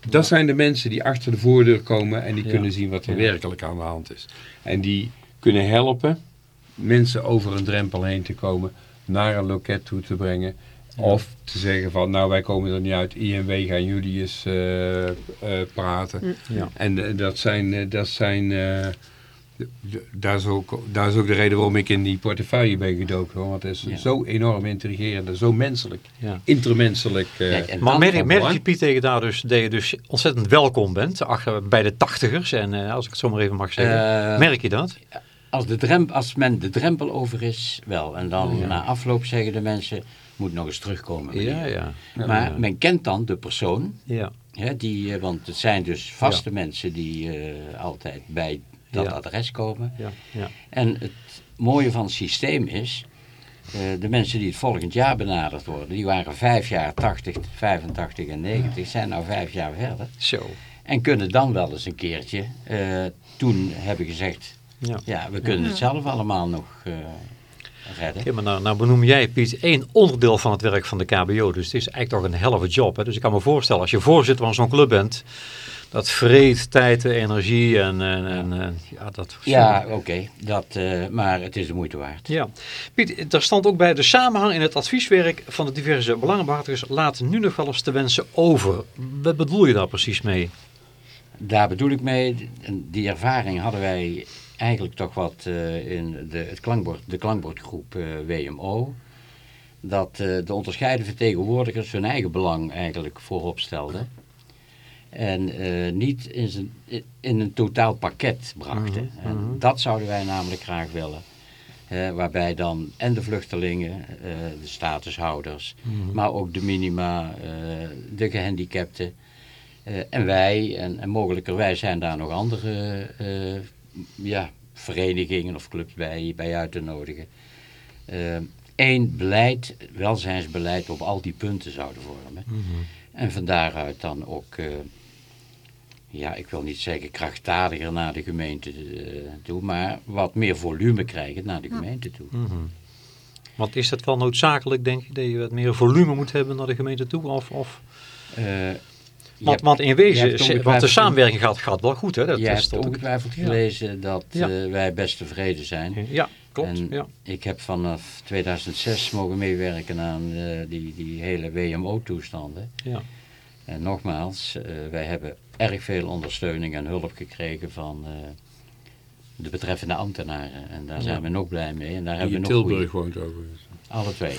dat zijn de mensen die achter de voordeur komen en die Ja. kunnen zien wat er werkelijk aan de hand is. En die kunnen helpen mensen over een drempel heen te komen, naar een loket toe te brengen. Of te zeggen van, nou wij komen er niet uit, INW gaan jullie eens eh, eh, praten. Ja. En eh, dat zijn, eh, dat zijn eh, daar, is ook, daar is ook de reden waarom ik in die portefeuille ben gedoken. hoor. Want het is Ja. zo enorm intrigerend en zo menselijk, Ja. intermenselijk. eh, en Maar merk, merk je Piet tegen daar dus, dat je dus ontzettend welkom bent achter, bij de tachtigers. En eh, als ik het zo maar even mag zeggen. Merk je dat? Als, de drempel, als men de drempel over is, wel. En dan Ja. na afloop zeggen de mensen, moet nog eens terugkomen. Ja, ja. Maar men kent dan de persoon, Ja. hè, die, eh, want het zijn dus vaste mensen die eh, altijd bij dat adres komen. Ja. Ja. En het mooie van het systeem is, eh, de mensen die het volgend jaar benaderd worden, die waren vijf jaar 80, 85 en 90, zijn nou vijf jaar verder. Zo. En kunnen dan wel eens een keertje, toen hebben gezegd, Ja. ja, we kunnen het zelf allemaal nog eh, redden. Ja, maar nou, nou benoem jij, Piet, één onderdeel van het werk van de KBO. Dus het is eigenlijk toch een helft job. Hè? Dus ik kan me voorstellen, als je voorzitter van zo'n club bent, dat vreet tijd, energie en, en, en en, ja, dat... Ja, oké, dat, eh, maar het is de moeite waard. Ja. Piet, er stond ook bij de samenhang in het advieswerk van de diverse belangenbehartigers laat nu nog wel eens te wensen over. Wat bedoel je daar precies mee? Daar bedoel ik mee, die ervaring hadden wij eigenlijk toch wat eh, in de, het klankbord, de klankbordgroep eh, WMO. Dat eh, de onderscheiden vertegenwoordigers hun eigen belang eigenlijk voorop stelden. En niet in, zijn, in een totaal pakket brachten. Mhm, En mhm. dat zouden wij namelijk graag willen. Waarbij dan en de vluchtelingen, de statushouders, Mhm. maar ook de minima, de gehandicapten eh, en wij, en, en mogelijkerwijs zijn daar nog andere ja, verenigingen of clubs bij, bij uit te nodigen. Eén beleid, welzijnsbeleid op al die punten zouden vormen. Mhm. En van daaruit dan ook, eh, ja, ik wil niet zeggen krachtdadiger naar de gemeente eh, toe, maar wat meer volume krijgen naar de gemeente toe. Mhm. Want is het wel noodzakelijk, denk je, dat je wat meer volume moet hebben naar de gemeente toe? Of, of? Eh, Want, in wezen, want de samenwerking gaat, gaat wel goed, hè? Dat Je is hebt tot- ongetwijfeld gelezen dat Ja. eh, wij best tevreden zijn. Ja, klopt. En ja. ik heb vanaf 2006 mogen meewerken aan eh, die, die hele WMO-toestanden. Ja. En nogmaals, eh, wij hebben erg veel ondersteuning en hulp gekregen van eh, de betreffende ambtenaren. En daar zijn we nog blij mee. En daar Die hebben in we nog Tilburg goeie- woont overigens. Alle twee.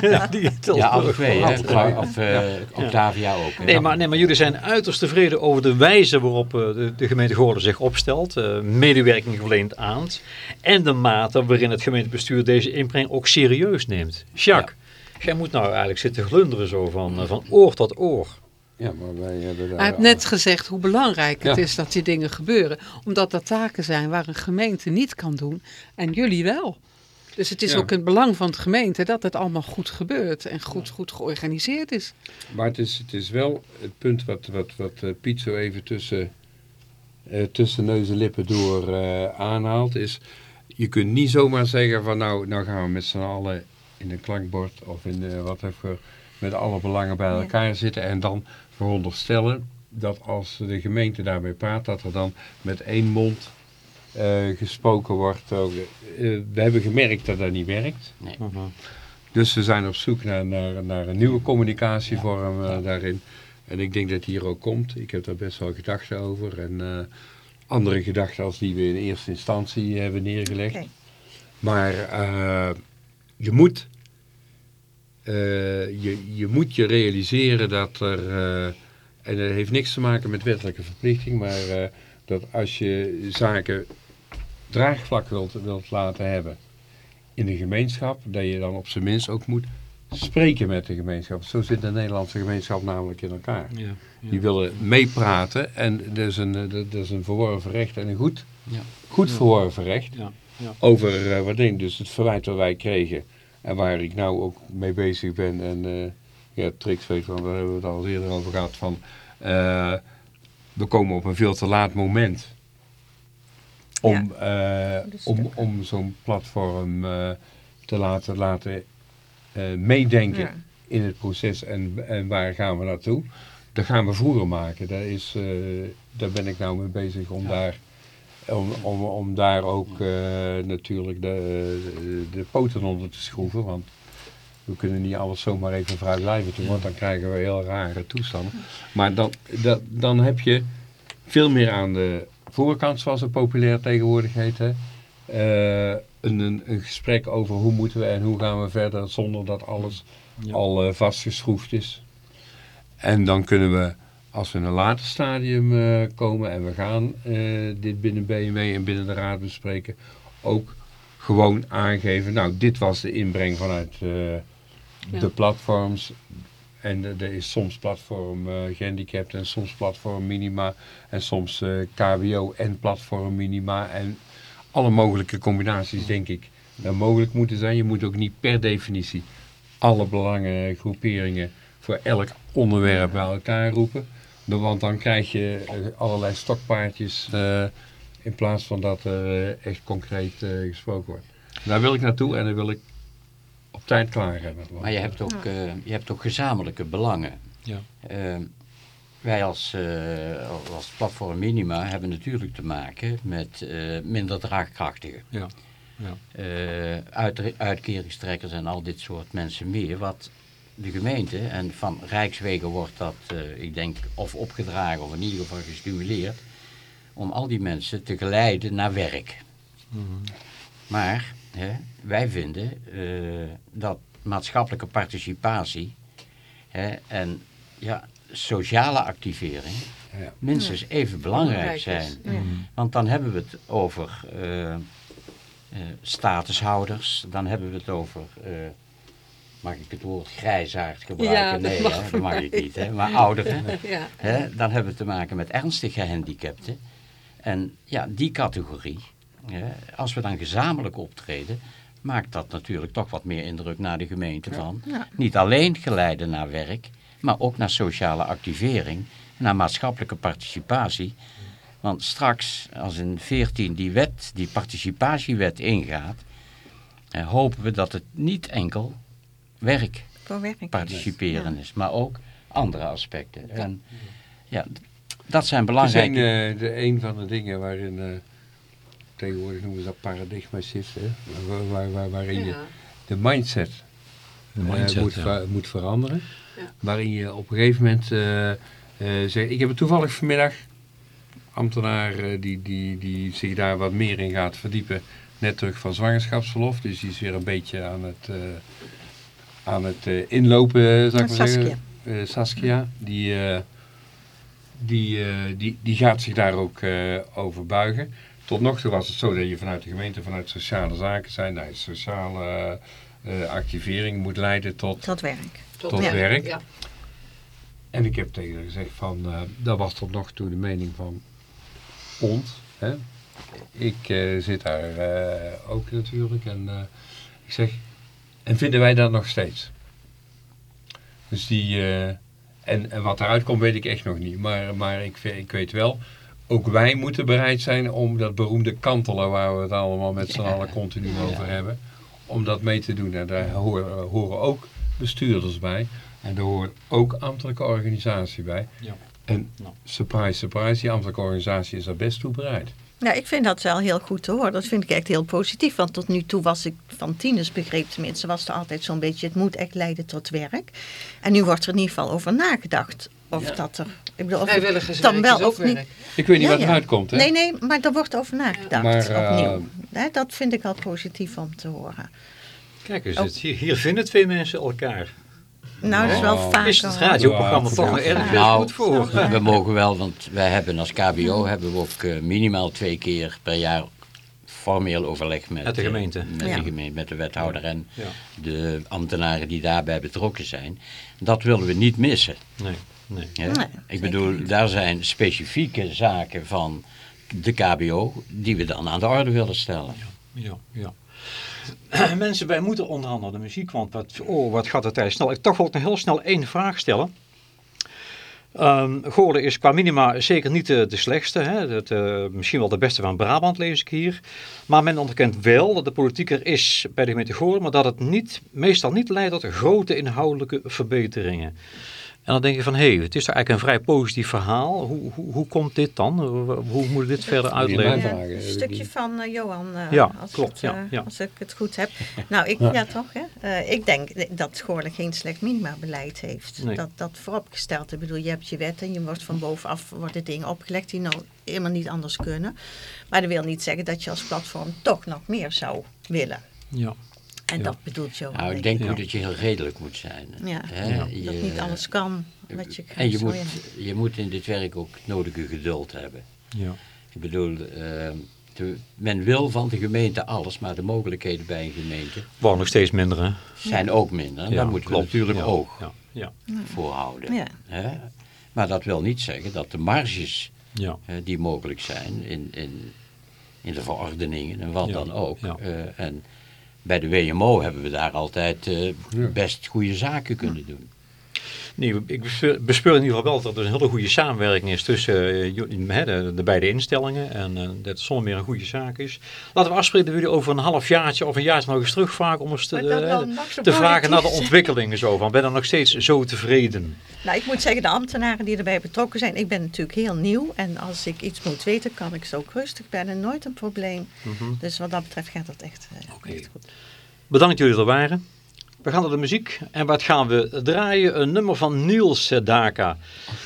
<laughs> ja, die Ja, alle twee. Hè? Of eh, Octavia ook. hè? Nee maar, nee, maar jullie zijn uiterst tevreden over de wijze waarop eh, de, de gemeente Goorlen zich opstelt, eh, medewerking verleent aan en de mate waarin het gemeentebestuur deze inbreng ook serieus neemt. Jacques, jij moet nou eigenlijk zitten glunderen zo van, eh, van oor tot oor. Ja, maar wij hebben daar... Hij heeft net gezegd hoe belangrijk het Ja. is dat die dingen gebeuren. Omdat dat taken zijn waar een gemeente niet kan doen en jullie wel. Dus het is Ja. ook in het belang van de gemeente dat het allemaal goed gebeurt en goed, goed georganiseerd is. Maar het is, het is wel het punt wat, wat, wat eh, Piet zo even tussen, eh, tussen neus en lippen door eh, aanhaalt. Is, je kunt niet zomaar zeggen van nou, nou gaan we met z'n allen in een klankbord of in eh, wat even met alle belangen bij elkaar zitten. En dan veronderstellen dat als de gemeente daarbij praat, dat er dan met één mond gesproken wordt. Ook, eh, we hebben gemerkt dat dat niet werkt. Nee. Dus we zijn op zoek naar, naar, naar een nieuwe communicatievorm eh, daarin. En ik denk dat die hier ook komt. Ik heb daar best wel gedachten over. En eh, andere gedachten als die we in eerste instantie hebben neergelegd. Maar eh, je, moet, eh, je, je moet je realiseren dat er... eh, en dat heeft niks te maken met wettelijke verplichting. Maar eh, dat als je zaken draagvlak wilt, wilt laten hebben in de gemeenschap, dat je dan op zijn minst ook moet spreken met de gemeenschap. Zo zit de Nederlandse gemeenschap namelijk in elkaar. Ja, Die willen meepraten en dat is, een, dat is een verworven recht en een goed, Ja. goed verworven recht ja, ja. over eh, wat ding. Dus het verwijt dat wij kregen en waar ik nou ook mee bezig ben en eh ja, Trix weet van, daar hebben we het al eerder over gehad van eh, we komen op een veel te laat moment om, eh, Dus om, dat- om zo'n platform eh, te laten, laten eh, meedenken Ja. in het proces en, en waar gaan we naartoe. Dat gaan we vroeger maken. Daar, is, daar ben ik nou mee bezig om daar, om, om, om daar ook natuurlijk de, de, poten onder te schroeven. Want we kunnen niet alles zomaar even vrijblijven doen, want dan krijgen we heel rare toestanden. Maar dan, dan, dan heb je veel meer aan de voorkant, zoals het populair tegenwoordig heet, hè, eh, een, een, een gesprek over hoe moeten we en hoe gaan we verder zonder dat alles Ja. al eh, vastgeschroefd is. En dan kunnen we, als we in een later stadium eh, komen en we gaan eh, dit binnen BMW en binnen de raad bespreken, ook gewoon aangeven, nou dit was de inbreng vanuit eh, de platforms. En eh, er is soms platform eh gehandicapt en soms platform minima en soms eh, KWO en platform minima en alle mogelijke combinaties denk ik er mogelijk moeten zijn. Je moet ook niet per definitie alle belangengroeperingen voor elk onderwerp bij elkaar roepen. Want dan krijg je allerlei stokpaardjes in plaats van dat er echt concreet gesproken wordt. Daar wil ik naartoe en dan wil ik op tijd klaar hebben. Maar je hebt ook, uh, je hebt ook gezamenlijke belangen. Ja. Uh, wij als, uh, als platform Minima hebben natuurlijk te maken met minder draagkrachtigen. Ja. Ja. Uit, uitkeringstrekkers en al dit soort mensen meer. Wat de gemeente, en van Rijkswegen wordt dat, ik denk, of opgedragen of in ieder geval gestimuleerd, om al die mensen te geleiden naar werk. Mm -hmm. Maar hè, wij vinden uh, dat maatschappelijke participatie hè, en ja, sociale activering ja. minstens even belangrijk zijn. Ja. Want dan hebben we het over uh, uh, statushouders, dan hebben we het over, mag ik het woord grijsaard gebruiken? Ja, nee, dat mag, hè, dat mag ik niet. Hè? Maar ouderen, <laughs> ja. hè, dan hebben we te maken met ernstig gehandicapten. En ja, die categorie, ja, als we dan gezamenlijk optreden, maakt dat natuurlijk toch wat meer indruk naar de gemeente van. Ja. Niet alleen geleiden naar werk, maar ook naar sociale activering, naar maatschappelijke participatie. Want straks, als in 14 die wet, die participatiewet ingaat, eh, hopen we dat het niet enkel werk Voor werk. participeren Ja. is, maar ook andere aspecten. En ja, dat zijn Dat is een, belangrijke... eh, de, een van de dingen waarin, eh, tegenwoordig noemen we dat paradigma shift, hè? Waar, waar, waar- waarin je de mindset, De eh, mindset, moet, ja. ver- moet veranderen. Ja. Waarin je op een gegeven moment eh, eh, zegt, ik heb het toevallig vanmiddag, ambtenaar eh, die, die, die zich daar wat meer in gaat verdiepen, net terug van zwangerschapsverlof. Dus die is weer een beetje aan het, eh, aan het eh, inlopen, zou ik maar Saskia. zeggen. Eh, Saskia, die, eh, die, eh, die, die gaat zich daar ook eh, over buigen. Tot nog toe was het zo dat je vanuit de gemeente, vanuit sociale zaken zijn, nou, sociale eh, activering moet leiden tot Tot werk. Tot werk. Ja. En ik heb tegen haar gezegd van, eh, dat was tot nog toe de mening van ons. Hè? Ik eh, zit daar eh, ook natuurlijk en eh, ik zeg, en vinden wij dat nog steeds? Dus die, eh, en, en wat eruit komt weet ik echt nog niet, maar, maar ik, ik weet wel, ook wij moeten bereid zijn om dat beroemde kantelen waar we het allemaal met z'n Ja. allen continu over hebben, om dat mee te doen. En daar horen, horen ook bestuurders bij. En er hoort ook ambtelijke organisatie bij. Ja. En Nou. surprise, surprise, die ambtelijke organisatie is er best toe bereid. Ja, ik vind dat wel heel goed te horen. Dat vind ik echt heel positief. Want tot nu toe was ik van tieners begreep tenminste, was er altijd zo'n beetje, het moet echt leiden tot werk. En nu wordt er in ieder geval over nagedacht. Of dat er, ik bedoel, dan wel dus ook of niet. Ik weet niet Ja, wat ja. eruit komt, hè? Nee, nee, maar daar wordt over nagedacht Maar, eh, opnieuw. Hè, dat vind ik wel positief om te horen. Kijk eens, Oh. het- hier, hier vinden twee mensen elkaar. Nou, dat is wel Oh. vaak. Is het al. radioprogramma toch nog goed. erg Nou, goed voor? we mogen wel, want wij hebben als KBO hebben we ook eh, minimaal twee keer per jaar formeel overleg met, Met de eh, gemeente. met, Ja. de gemeente met de wethouder en Ja. de ambtenaren die daarbij betrokken zijn. Dat willen we niet missen. Nee, nee. Ik bedoel, niet. daar zijn specifieke zaken van de KBO die we dan aan de orde willen stellen. Ja, ja. <clears throat> Mensen, wij moeten onder andere de muziek, want wat, oh, wat gaat de tijd snel. Ik toch wil ik nog heel snel één vraag stellen. Ehm Goorlen is qua minima zeker niet de, de slechtste. Hè? Het, eh, misschien wel de beste van Brabant, lees ik hier. Maar men onderkent wel dat de politiek er is bij de gemeente Goorlen, maar dat het niet, meestal niet leidt tot grote inhoudelijke verbeteringen. En dan denk je van, hé, hey, het is eigenlijk een vrij positief verhaal. Hoe, hoe, hoe komt dit dan? Hoe, hoe moet ik dit verder uitleggen? Ja, een stukje van eh, Johan, eh, Ja, als, klopt, het, ja, eh, ja. als ik het goed heb. <laughs> Nou, ik, Ja. ja. toch, hè? Eh, ik denk dat Goorlen geen slecht minimabeleid heeft. Nee. Dat, dat vooropgesteld. Ik bedoel, je hebt je wet en je wordt van bovenaf worden dingen opgelegd die nou helemaal niet anders kunnen. Maar dat wil niet zeggen dat je als platform toch nog meer zou willen. Ja. En Ja. dat bedoelt Johan. Nou, ik denk Ja. ook dat je heel redelijk moet zijn. Ja. Hè? Ja. Je- Dat niet alles kan wat je En je moet, je moet in dit werk ook het nodige geduld hebben. Ja. Ik bedoel, eh, de- men wil van de gemeente alles, maar de mogelijkheden bij een gemeente Wou nog steeds minder, hè? zijn ook minder. Daar moeten we klopt. natuurlijk Ja, oog Ja, ja, voor houden. Ja. Hè? Maar dat wil niet zeggen dat de marges ja. eh, die mogelijk zijn in, in, in de verordeningen en wat Ja, dan ook. ja. eh, en bij de WMO hebben we daar altijd eh, best goede zaken kunnen doen. Nee, ik bespeur, in ieder geval wel dat er een hele goede samenwerking is tussen uh, de, de, beide instellingen. En uh, dat het zonder meer een goede zaak is. Laten we afspreken dat jullie over een half jaartje of een jaartje nog eens terugvragen om eens te, uh, te vragen naar de ontwikkelingen zo van. Ben je nog steeds zo tevreden? Nou, ik moet zeggen, de ambtenaren die erbij betrokken zijn, ik ben natuurlijk heel nieuw. En als ik iets moet weten, kan ik zo ook rustig ben en nooit een probleem. Mhm. Dus wat dat betreft gaat dat echt, echt goed. Bedankt dat jullie er waren. We gaan naar de muziek. En wat gaan we draaien? Een nummer van Niels Sedaka.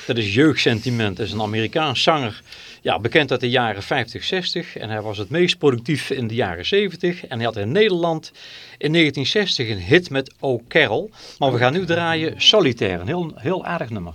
Dat is Jeugdsentiment. Dat is een Amerikaans zanger. Ja, bekend uit de jaren 50, 60. En hij was het meest productief in de jaren 70. En hij had in Nederland in 1960 een hit met O Carol. Maar we gaan nu draaien Solitaire. Een heel, heel aardig nummer.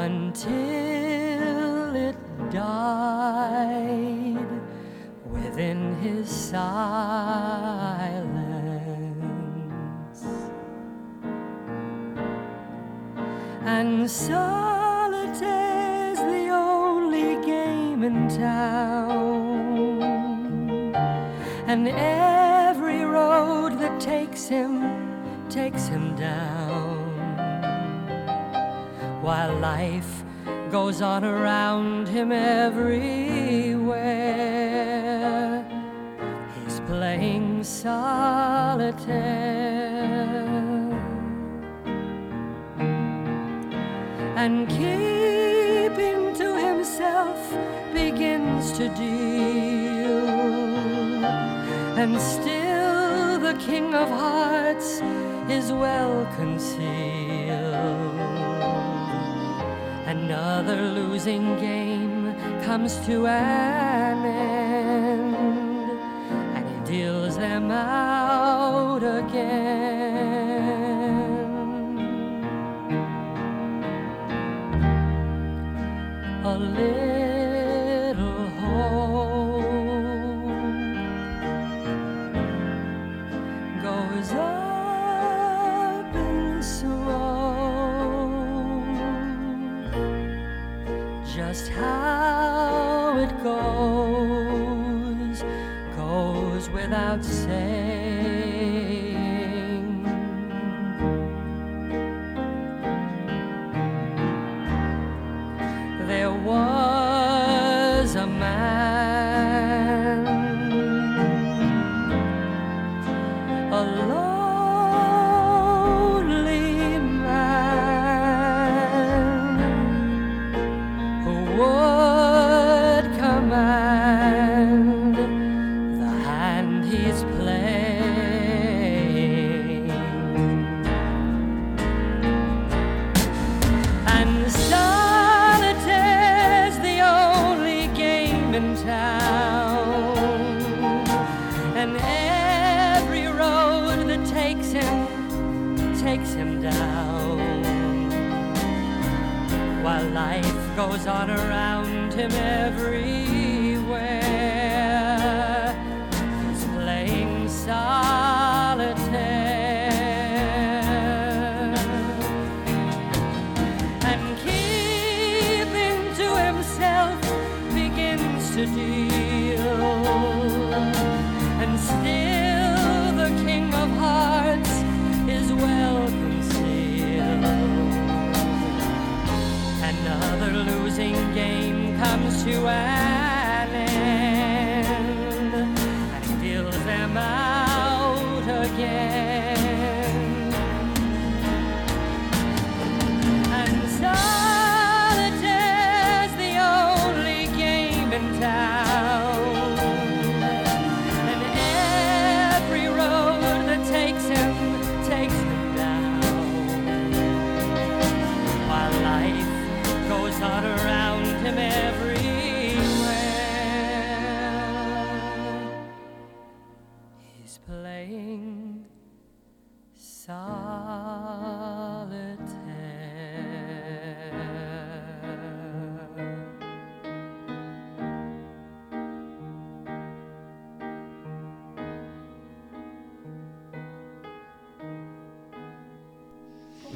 until it died within his silence. And solitaires the only game in town. And every road that takes him takes him down while life goes on around him everywhere. He's playing solitaire and keeping to himself begins to deal, and still the king of hearts is well concealed. Another losing game comes to an end, and he deals them out again. A little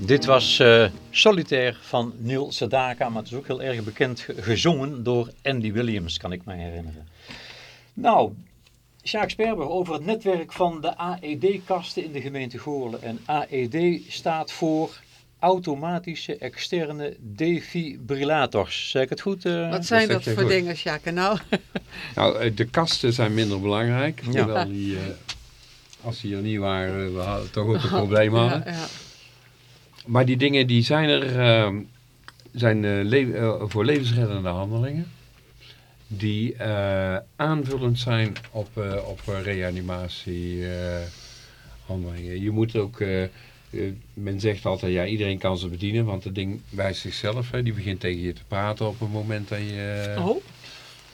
Dit was uh, Solitaire van Neil Sedaka, maar het is ook heel erg bekend ge gezongen door Andy Williams, kan ik me herinneren. Nou, Sjaak Sperber over het netwerk van de AED-kasten in de gemeente Goorlen. En AED staat voor automatische externe defibrillators. Zeg ik het goed? Uh... Wat zijn dat, dat voor goed. dingen, Sjaak? Nou? <laughs> nou, eh, de kasten zijn minder belangrijk. Ja. Die, uh, als die er niet waren, we hadden toch ook een <laughs> probleem hadden. Ja, ja. Maar die dingen die zijn er uh, zijn, uh, le uh, voor levensreddende handelingen. Die aanvullend zijn op, op reanimatie handelingen. Je moet ook, men zegt altijd, ja iedereen kan ze bedienen. Want het ding wijst zichzelf. Hè, die begint tegen je te praten op het moment dat je... oh.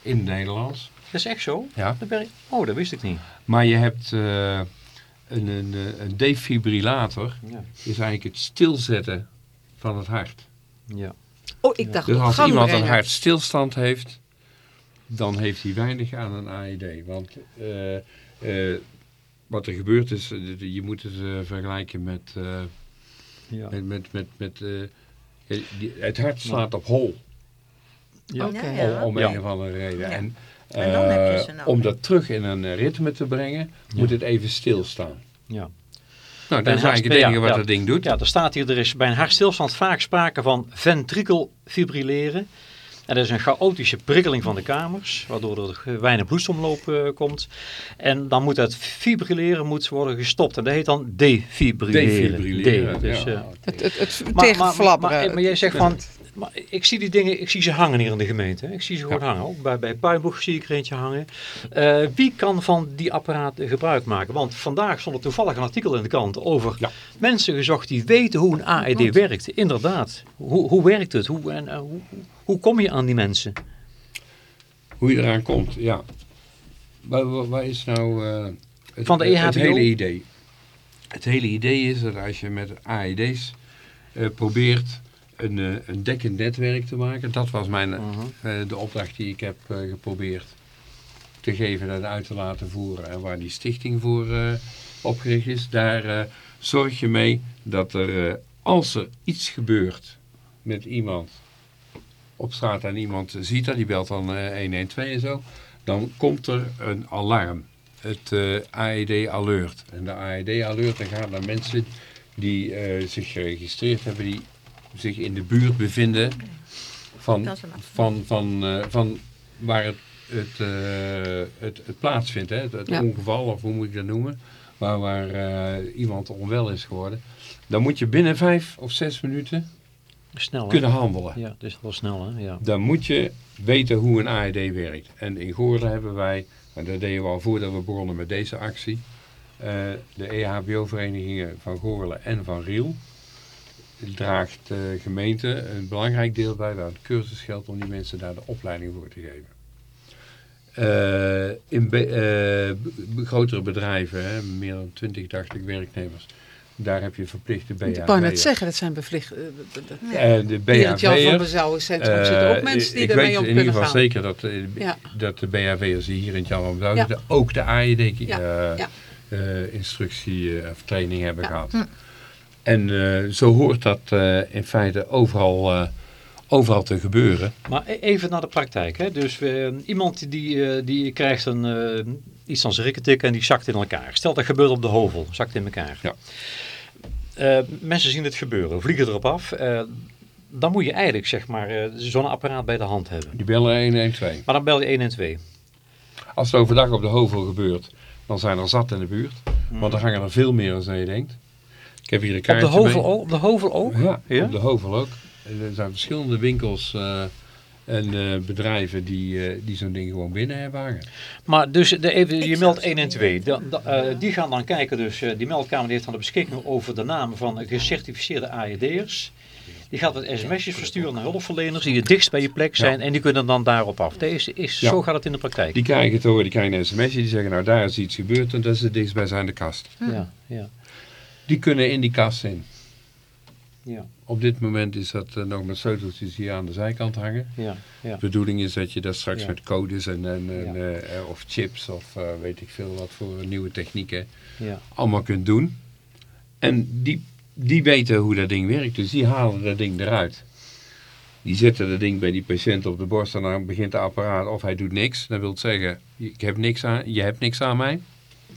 In het Nederlands. Dat is echt zo? Ja. Dat ben ik, oh, dat wist ik niet. Maar je hebt een, een, een defibrillator ja. is eigenlijk het stilzetten van het hart. Ja. Oh, ik dacht dus als iemand een hartstilstand heeft, dan heeft hij weinig aan een AED. Want uh, uh, wat er gebeurt is, je moet het uh, vergelijken met, ja. met, met, met, met het hart slaat op hol. Ja. Okay. Om, om een of andere reden. En uh, om dat terug in een ritme te brengen, moet het even stilstaan. Ja. Nou, dat is eigenlijk het enige wat ja, dat ding doet. Ja, er staat hier, er is bij een hartstilstand vaak sprake van ventrikelfibrilleren. En dat is een chaotische prikkeling van de kamers, waardoor er weinig bloedsomloop uh, komt. En dan moet het fibrilleren moet worden gestopt. En dat heet dan defibrilleren. Defibrilleren, dus, ja. uh, het, het, het maar, maar, maar, maar, jij zegt van, maar ik zie die dingen, ik zie ze hangen hier in de gemeente. Ik zie ze gewoon ja. hangen. Ook bij, bij Puinboeg zie ik er eentje hangen. Uh, wie kan van die apparaten gebruik maken? Want vandaag stond er toevallig een artikel in de krant over ja. mensen gezocht die weten hoe een AED werkt. Inderdaad. Hoe, hoe werkt het? Hoe, en, uh, hoe, hoe kom je aan die mensen? Hoe je eraan komt, ja. Waar, waar is nou uh, het, van de EHBO? het hele idee? Het hele idee is dat als je met AED's probeert een, uh, een dekkend netwerk te maken. Dat was mijn, uh -huh. uh, de opdracht die ik heb geprobeerd te geven en uit te laten voeren. En waar die stichting voor opgericht is. Daar zorg je mee dat er, als er iets gebeurt met iemand op straat en iemand ziet dat, die belt dan 112 en zo. Dan komt er een alarm. Het AED Alert. En de AED Alert, dan gaan naar mensen die zich geregistreerd hebben, die zich in de buurt bevinden van, van, van, uh, van waar het, het, uh, het, het plaatsvindt. Hè? Het, het ja. ongeval, of hoe moet ik dat noemen, waar, waar uh, iemand onwel is geworden. Dan moet je binnen vijf of zes minuten snel, kunnen handelen. Ja, dat is wel snel. Hè? Ja. Dan moet je weten hoe een AED werkt. En in Goorlen hebben wij, en dat deden we al voordat we begonnen met deze actie, de EHBO-verenigingen van Goorlen en van Riel draagt de gemeente een belangrijk deel bij waar het cursusgeld om die mensen daar de opleiding voor te geven. Uh, in be uh, grotere bedrijven, hè, meer dan 20, dacht ik, werknemers, daar heb je verplichte BHV. Ik wou net zeggen, dat zijn verplichte... Uh, de BHV. In het Jan van Bezouwencentrum zitten ook mensen die ermee op kunnen gaan. Ik weet in ieder geval zeker dat, ja. dat de BHV'ers die hier in het Jan van Bezouwen ja. ook de AED ja. instructie of training hebben gehad. Hm. En uh, zo hoort dat uh, in feite overal, uh, overal te gebeuren. Maar even naar de praktijk. Hè? Dus iemand die, die krijgt een, iets aan zijn rikketik en die zakt in elkaar. Stel dat gebeurt op de hovel, zakt in elkaar. Ja. mensen zien het gebeuren, vliegen erop af. dan moet je eigenlijk zeg maar, zo'n apparaat bij de hand hebben. Die bellen 112. Maar dan bel je 112. Als het overdag op de hovel gebeurt, dan zijn er zat in de buurt. Hmm. Want dan hangen er veel meer dan je denkt. Ik heb hier een kaartje op de hovel, mee. Op de hovel ook? Ja, ja, op de hovel ook. Er zijn verschillende winkels uh, en uh, bedrijven die, uh, die zo'n ding gewoon binnen hebben hangen. Maar dus de, even, je meldt 1 en 2. De, de, die gaan dan kijken, dus die meldkamer die heeft dan de beschikking over de namen van gecertificeerde AED'ers. Die gaat het sms'jes versturen naar hulpverleners die het dichtst bij je plek zijn ja. en die kunnen dan daarop af. Deze is, ja. Zo gaat het in de praktijk. Die krijgen het horen, die krijgen een sms'je, die zeggen nou daar is iets gebeurd en dat is het dichtstbijzijnde kast. Hm. Ja, ja. Die kunnen in die kast in. Ja. Op dit moment is dat uh, nog met sleuteltjes hier aan de zijkant hangen. Ja, ja. De bedoeling is dat je dat straks Ja. met codes en, en, eh, eh, of chips of weet ik veel wat voor nieuwe technieken Ja. allemaal kunt doen. En die die weten hoe dat ding werkt, dus die halen dat ding eruit. Die zetten dat ding bij die patiënt op de borst en dan begint het apparaat of hij doet niks. Dat wil zeggen, ik heb niks aan, je hebt niks aan mij.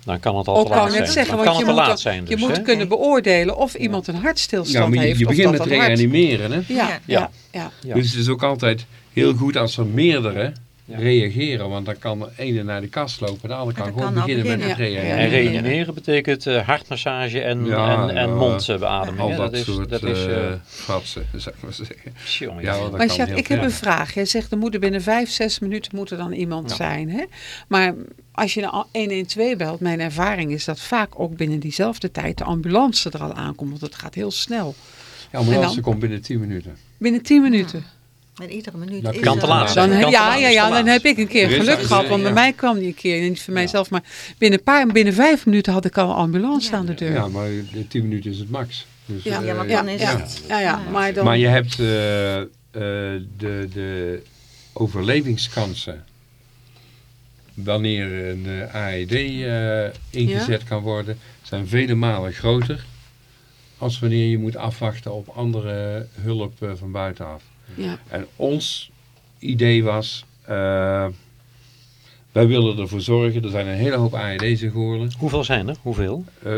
Dan kan het al Ook te laat zijn. zeggen, Dan kan je het te moet, laat zijn. je dus, moet hè? kunnen beoordelen of iemand een hartstilstand je, heeft. je of begint dat met reanimeren. Hè? Ja. Ja, Ja. ja, ja. Ja. Dus het is ook altijd heel goed als er meerdere Ja. reageren. Want dan kan de ene naar de kast lopen, de andere kan gewoon kan beginnen met het reanimeren. En reanimeren betekent eh, hartmassage en, Ja, en, en mondbeademing. Al dat, is, soort dat is, eh, eh, fratsen, <laughs> zou ik maar zeggen. Ja, dat Maar Jacques, ik heb een vraag. Jij zegt er moet er binnen vijf, zes minuten moet er dan iemand Ja. zijn. Hè? Maar als je naar 112 belt, mijn ervaring is dat vaak ook binnen diezelfde tijd de ambulance er al aankomt. Want het gaat heel snel. Ja, ambulance komt binnen 10 minuten. Binnen 10 minuten. En iedere minuut Dat is kan te laat zijn. Dan, ja, ja, ja, dan heb ik een keer Er geluk gehad. eh, Want bij mij kwam die een keer, niet voor mijzelf. Maar binnen, een paar, binnen vijf minuten had ik al een ambulance Ja. aan de deur. Ja, maar de 10 minuten is het max. Dus, Ja, eh, Ja, maar dan is ja. het... Ja, ja, maar dan... Maar je hebt eh, eh, de, de overlevingskansen. Wanneer een eh, AED eh, ingezet kan worden, zijn vele malen groter. Als wanneer je moet afwachten op andere hulp eh, van buitenaf. Ja. En ons idee was, eh, wij willen ervoor zorgen, er zijn een hele hoop AED's in Goorlen. Hoeveel zijn er? Hoeveel? Eh,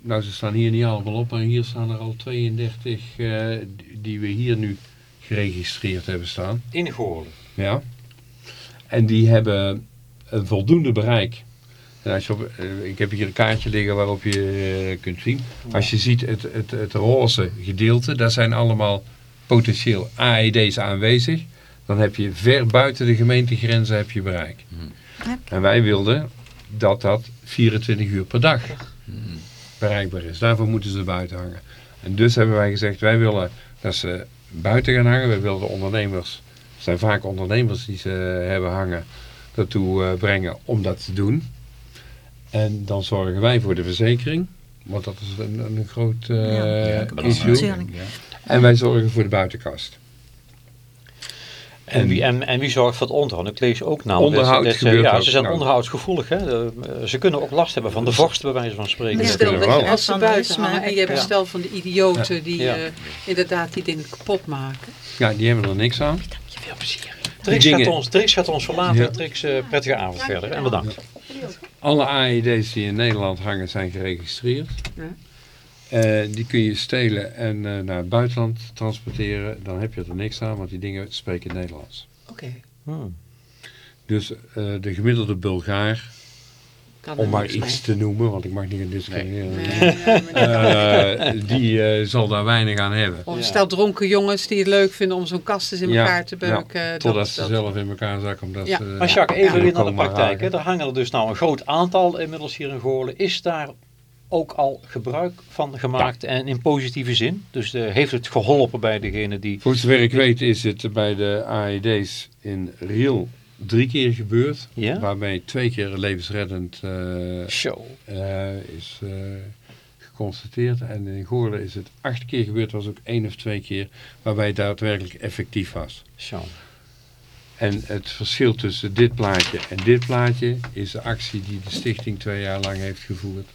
nou, ze staan hier niet allemaal op, maar hier staan er al 32 eh, die- we hier nu geregistreerd hebben staan. In Goorlen. Ja. En die hebben een voldoende bereik. En als je op, ik heb hier een kaartje liggen waarop je kunt zien. Als je ziet het, het, het roze gedeelte, daar zijn allemaal potentieel AED's aanwezig. Dan heb je ver buiten de gemeentegrenzen heb je bereik. Ja. En wij wilden dat dat 24 uur per dag bereikbaar is. Daarvoor moeten ze buiten hangen. En dus hebben wij gezegd, wij willen dat ze buiten gaan hangen. Wij willen de ondernemers, het zijn vaak ondernemers die ze hebben hangen, daartoe eh, brengen om dat te doen. En dan zorgen wij voor de verzekering. Want dat is een, een groot eh, Ja, issue. En wij zorgen voor de buitenkast. En wie, en, en wie zorgt voor het onderhoud? Ik lees ook namelijk. Onderhoud dat ze- gebeurt ja, ook. ze zijn Nou. onderhoudsgevoelig. Hè? Eh, Ze kunnen ook last hebben van de vorst, bij wijze van spreken. En Ja, stel dat je wel. als ze buiten hangen en je hebt Ja. een stel van de idioten die Ja. eh, inderdaad die dingen kapot maken. Ja, die hebben er niks aan. Veel plezier. Trix gaat, ons, Trix gaat ons verlaten. Ja. Trix, eh, prettige avond verder. En bedankt. Alle AED's die in Nederland hangen zijn geregistreerd. Eh, die kun je stelen en eh, naar het buitenland transporteren. Dan heb je er niks aan, want die dingen spreken Nederlands. Oké. Hmm. Dus eh, de gemiddelde Bulgaar, Kan om maar iets te noemen, want ik mag niet discrimineren. Nee. Eh, <laughs> die eh, zal daar weinig aan hebben. Of stel dronken jongens die het leuk vinden om zo'n kast eens in Ja, elkaar te beuken. Ja, dat- totdat ze dat- zelf in elkaar zakken. Omdat Ja. ze, Maar Jacques, even Ja. weer naar de praktijk. Hè. Er hangen er dus nou een groot aantal inmiddels hier in Goorlen. Is daar ook al gebruik van gemaakt en in positieve zin? Dus eh, heeft het geholpen bij degene die... Voor zover ik weet is het bij de AED's in Riel drie keer gebeurd. Ja? Waarbij twee keer levensreddend eh, Show. eh, is geconstateerd. En in Goorlen is het acht keer gebeurd, was ook één of twee keer, waarbij het daadwerkelijk effectief was. Show. En het verschil tussen dit plaatje en dit plaatje is de actie die de stichting twee jaar lang heeft gevoerd.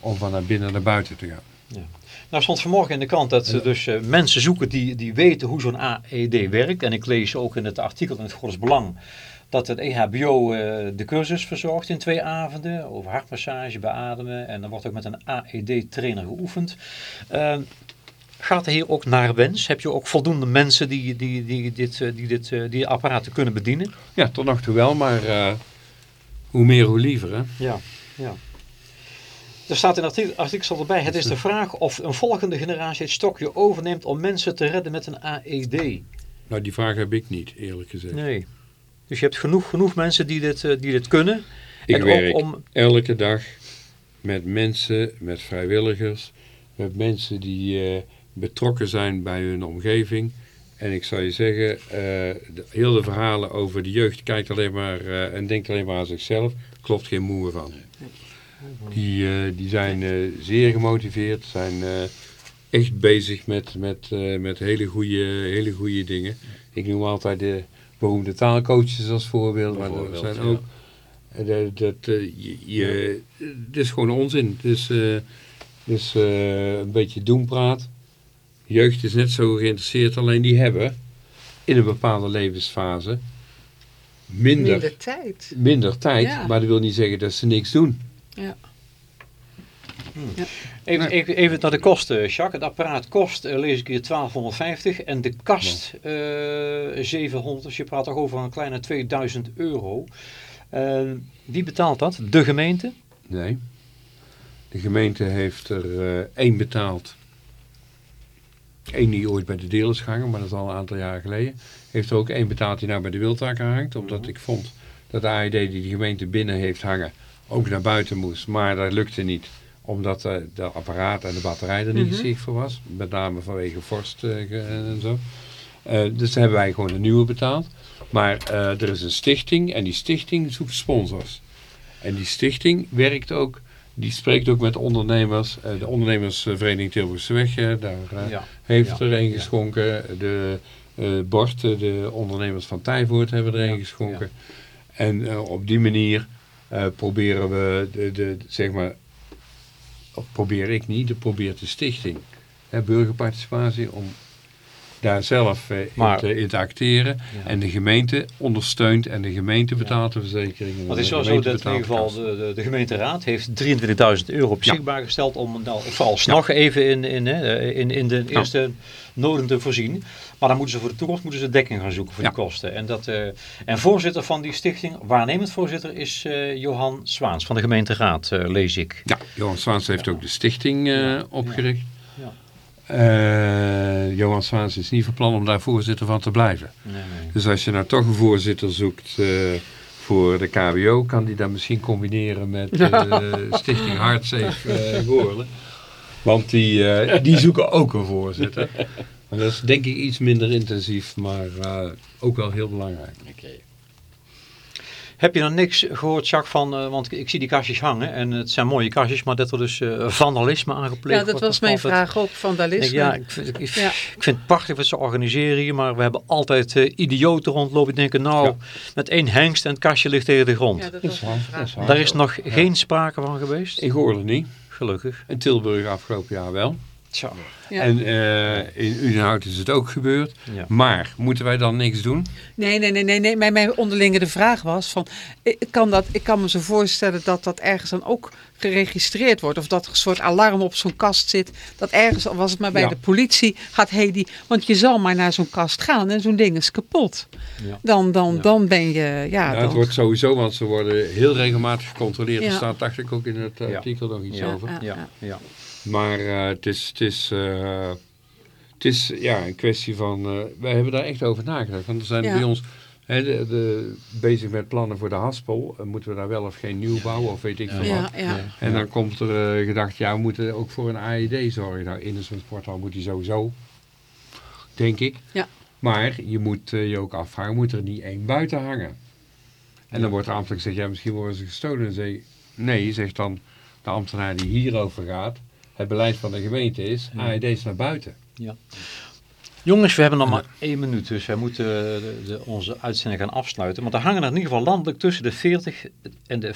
Om van naar binnen naar buiten te gaan. Nou stond vanmorgen in de krant dat ze dus eh, mensen zoeken die, die weten hoe zo'n AED werkt. En ik lees ook in het artikel in het Gods Belang dat het E EHBO eh, de cursus verzorgt in twee avonden over hartmassage, beademen. En er wordt ook met een AED-trainer geoefend. Eh, gaat er hier ook naar wens? Heb je ook voldoende mensen die, die, die, dit, eh, die, dit, eh, die apparaten kunnen bedienen? Ja, tot nog toe wel, maar hoe meer hoe liever. Hè? Ja, ja. Er staat in het artikel, artikel erbij, het is de vraag of een volgende generatie het stokje overneemt om mensen te redden met een AED. Nou, die vraag heb ik niet, eerlijk gezegd. Nee. Dus je hebt genoeg, genoeg mensen die dit, eh, die dit kunnen. Ik en werk om. elke dag met mensen, met vrijwilligers, met mensen die eh, betrokken zijn bij hun omgeving. En ik zou je zeggen, eh, de, heel de verhalen over de jeugd kijkt alleen maar eh, en denkt alleen maar aan zichzelf, klopt geen moe van. Die, eh, die zijn eh, zeer gemotiveerd, zijn eh, echt bezig met, met, eh, met hele goede hele goede dingen. Ik noem altijd de beroemde taalcoaches als voorbeeld, maar er zijn ook Dat, dat, eh, je, je, het is gewoon onzin. Dus, eh, Dus eh, een beetje doempraat. Jeugd is net zo geïnteresseerd, alleen die hebben in een bepaalde levensfase minder, Minder tijd. minder tijd. Ja. Maar dat wil niet zeggen dat ze niks doen. Ja. Even, even, even naar de kosten, Jacques. Het apparaat kost, eh, lees ik hier, 1250 en de kast eh 700. Dus je praat toch over een kleine 2000 euro. Eh, wie betaalt dat? De gemeente? Nee. De gemeente heeft er eh, één betaald. Eén die ooit bij de deel is gehangen, maar dat is al een aantal jaren geleden. Heeft er ook één betaald die nou bij de wildtaker hangt. Omdat ik vond dat de AED die de gemeente binnen heeft hangen ook naar buiten moest. Maar dat lukte niet. Omdat eh, de apparaat en de batterij er niet Mhm. geschikt voor was. Met name vanwege vorst eh, ge- en zo. Eh, dus hebben wij gewoon een nieuwe betaald. Maar eh, er is een stichting en die stichting zoekt sponsors. En die stichting werkt ook, die spreekt ook met ondernemers. Eh, de ondernemersvereniging Tilburgse Weg, eh, daar eh, Ja. heeft Ja. er een geschonken. De eh Bort, eh, de ondernemers van Tijvoort hebben er een Ja. geschonken. En eh, op die manier eh, proberen we, de, de, zeg maar, of probeer ik niet, dat probeert de stichting, hè, burgerparticipatie, om daar zelf eh, Maar- in, te, in te acteren. Ja. En de gemeente ondersteunt en de gemeente betaalt de verzekering. Want het is de wel zo dat in ieder geval de de, de, de gemeenteraad heeft 23.000 euro beschikbaar gesteld om nou, vooral even in, in, in, in de eerste noden te voorzien. Maar dan moeten ze voor de toekomst moeten ze dekking gaan zoeken voor die kosten. En, dat, eh, en voorzitter van die stichting, waarnemend voorzitter, is eh, Johan Zwaans van de gemeenteraad, eh, lees ik. Ja, Johan Swaans heeft ook de stichting opgericht. Ja. Johan Swaans is niet van plan om daar voorzitter van te blijven. Nee, nee. Dus als je nou toch een voorzitter zoekt voor de KBO, kan die dat misschien combineren met <laughs> Stichting Hardsafe eh Goorlen. Want die, die zoeken ook een voorzitter. Maar dat is denk ik iets minder intensief, maar eh, ook wel heel belangrijk. Oké. Heb je dan niks gehoord, Jacques, van, eh, want ik, ik zie die kastjes hangen en het zijn mooie kastjes, maar dat er dus eh, vandalisme aangepleegd Ja, dat wordt, was mijn altijd- vraag ook, Ik vandalisme. denk, ja, ik vind, ik, Ja. ik vind het prachtig wat ze organiseren hier, maar we hebben altijd eh, idioten rondlopen die denken, nou, Ja. met één hengst en het kastje ligt tegen de grond. Ja, dat is waar, dat vraag. is waar. Daar is nog geen sprake van geweest, In Goorlen niet. gelukkig. In Tilburg afgelopen jaar wel. Tja. Ja. En eh, in Udenhout is het ook gebeurd. Ja. Maar moeten wij dan niks doen? Nee, nee, nee, nee, nee. Mijn, mijn onderlinge de vraag was van, ik kan, dat, ik kan me zo voorstellen dat dat ergens dan ook geregistreerd wordt. Of dat er een soort alarm op zo'n kast zit. Dat ergens, al was het maar bij Ja. de politie, gaat hey die, want je zal maar naar zo'n kast gaan en zo'n ding is kapot. Ja. Dan, dan, Ja. dan ben je, ja, Ja, het dan, wordt sowieso, want ze worden heel regelmatig gecontroleerd. Ja. Er staat, dacht ik, ook in het Ja. artikel nog iets Ja. over. Ja, Ja, ja. Maar eh, het is, het is, eh, het is ja, een kwestie van... eh, wij hebben daar echt over nagedacht. Want er zijn Ja. bij ons hè, de, de, bezig met plannen voor de haspel. Eh, moeten we daar wel of geen nieuw bouwen of weet ik veel ja, wat. ja. En dan komt er eh, gedacht, ja, we moeten ook voor een AED zorgen. Nou, in een sporthal moet die sowieso, denk ik. Ja. Maar je moet eh, je ook afvragen, moet er niet één buiten hangen? En dan wordt de ambtenaar gezegd, ja, misschien worden ze gestolen. En zeg nee, zegt dan de ambtenaar die hierover gaat. Het beleid van de gemeente is, AED's naar buiten. Jongens, we hebben nog maar één minuut, dus wij moeten de, de- onze uitzending gaan afsluiten. Maar er hangen er in ieder geval landelijk tussen de 40 en de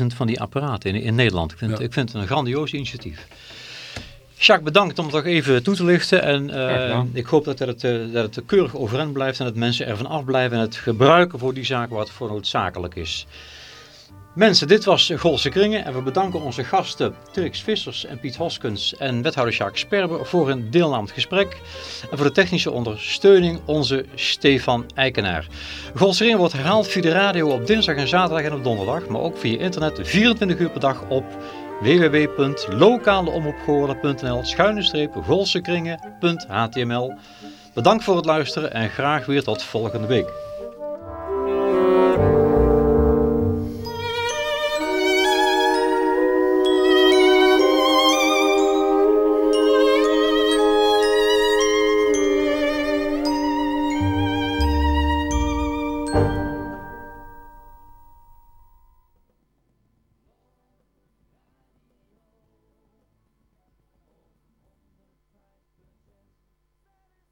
50.000 van die apparaten in, in Nederland. Ik vind, Ja. ik vind het een grandioos initiatief. Jacques, bedankt om het toch even toe te lichten. En eh, ik hoop dat het, eh, dat het keurig overeind blijft en dat mensen ervan afblijven en het gebruiken voor die zaken wat voor noodzakelijk is. Mensen, dit was Golse Kringen en we bedanken onze gasten Trix Vissers en Piet Hoskens en wethouder Jacques Sperber voor aan het gesprek en voor de technische ondersteuning onze Stefan Eikenaar. Golse Kringen wordt herhaald via de radio op dinsdag en zaterdag en op donderdag, maar ook via internet 24 uur per dag op www.lokaleomroepgoorlen.nl schuine streep golsekringen.html Bedankt voor het luisteren en graag weer tot volgende week.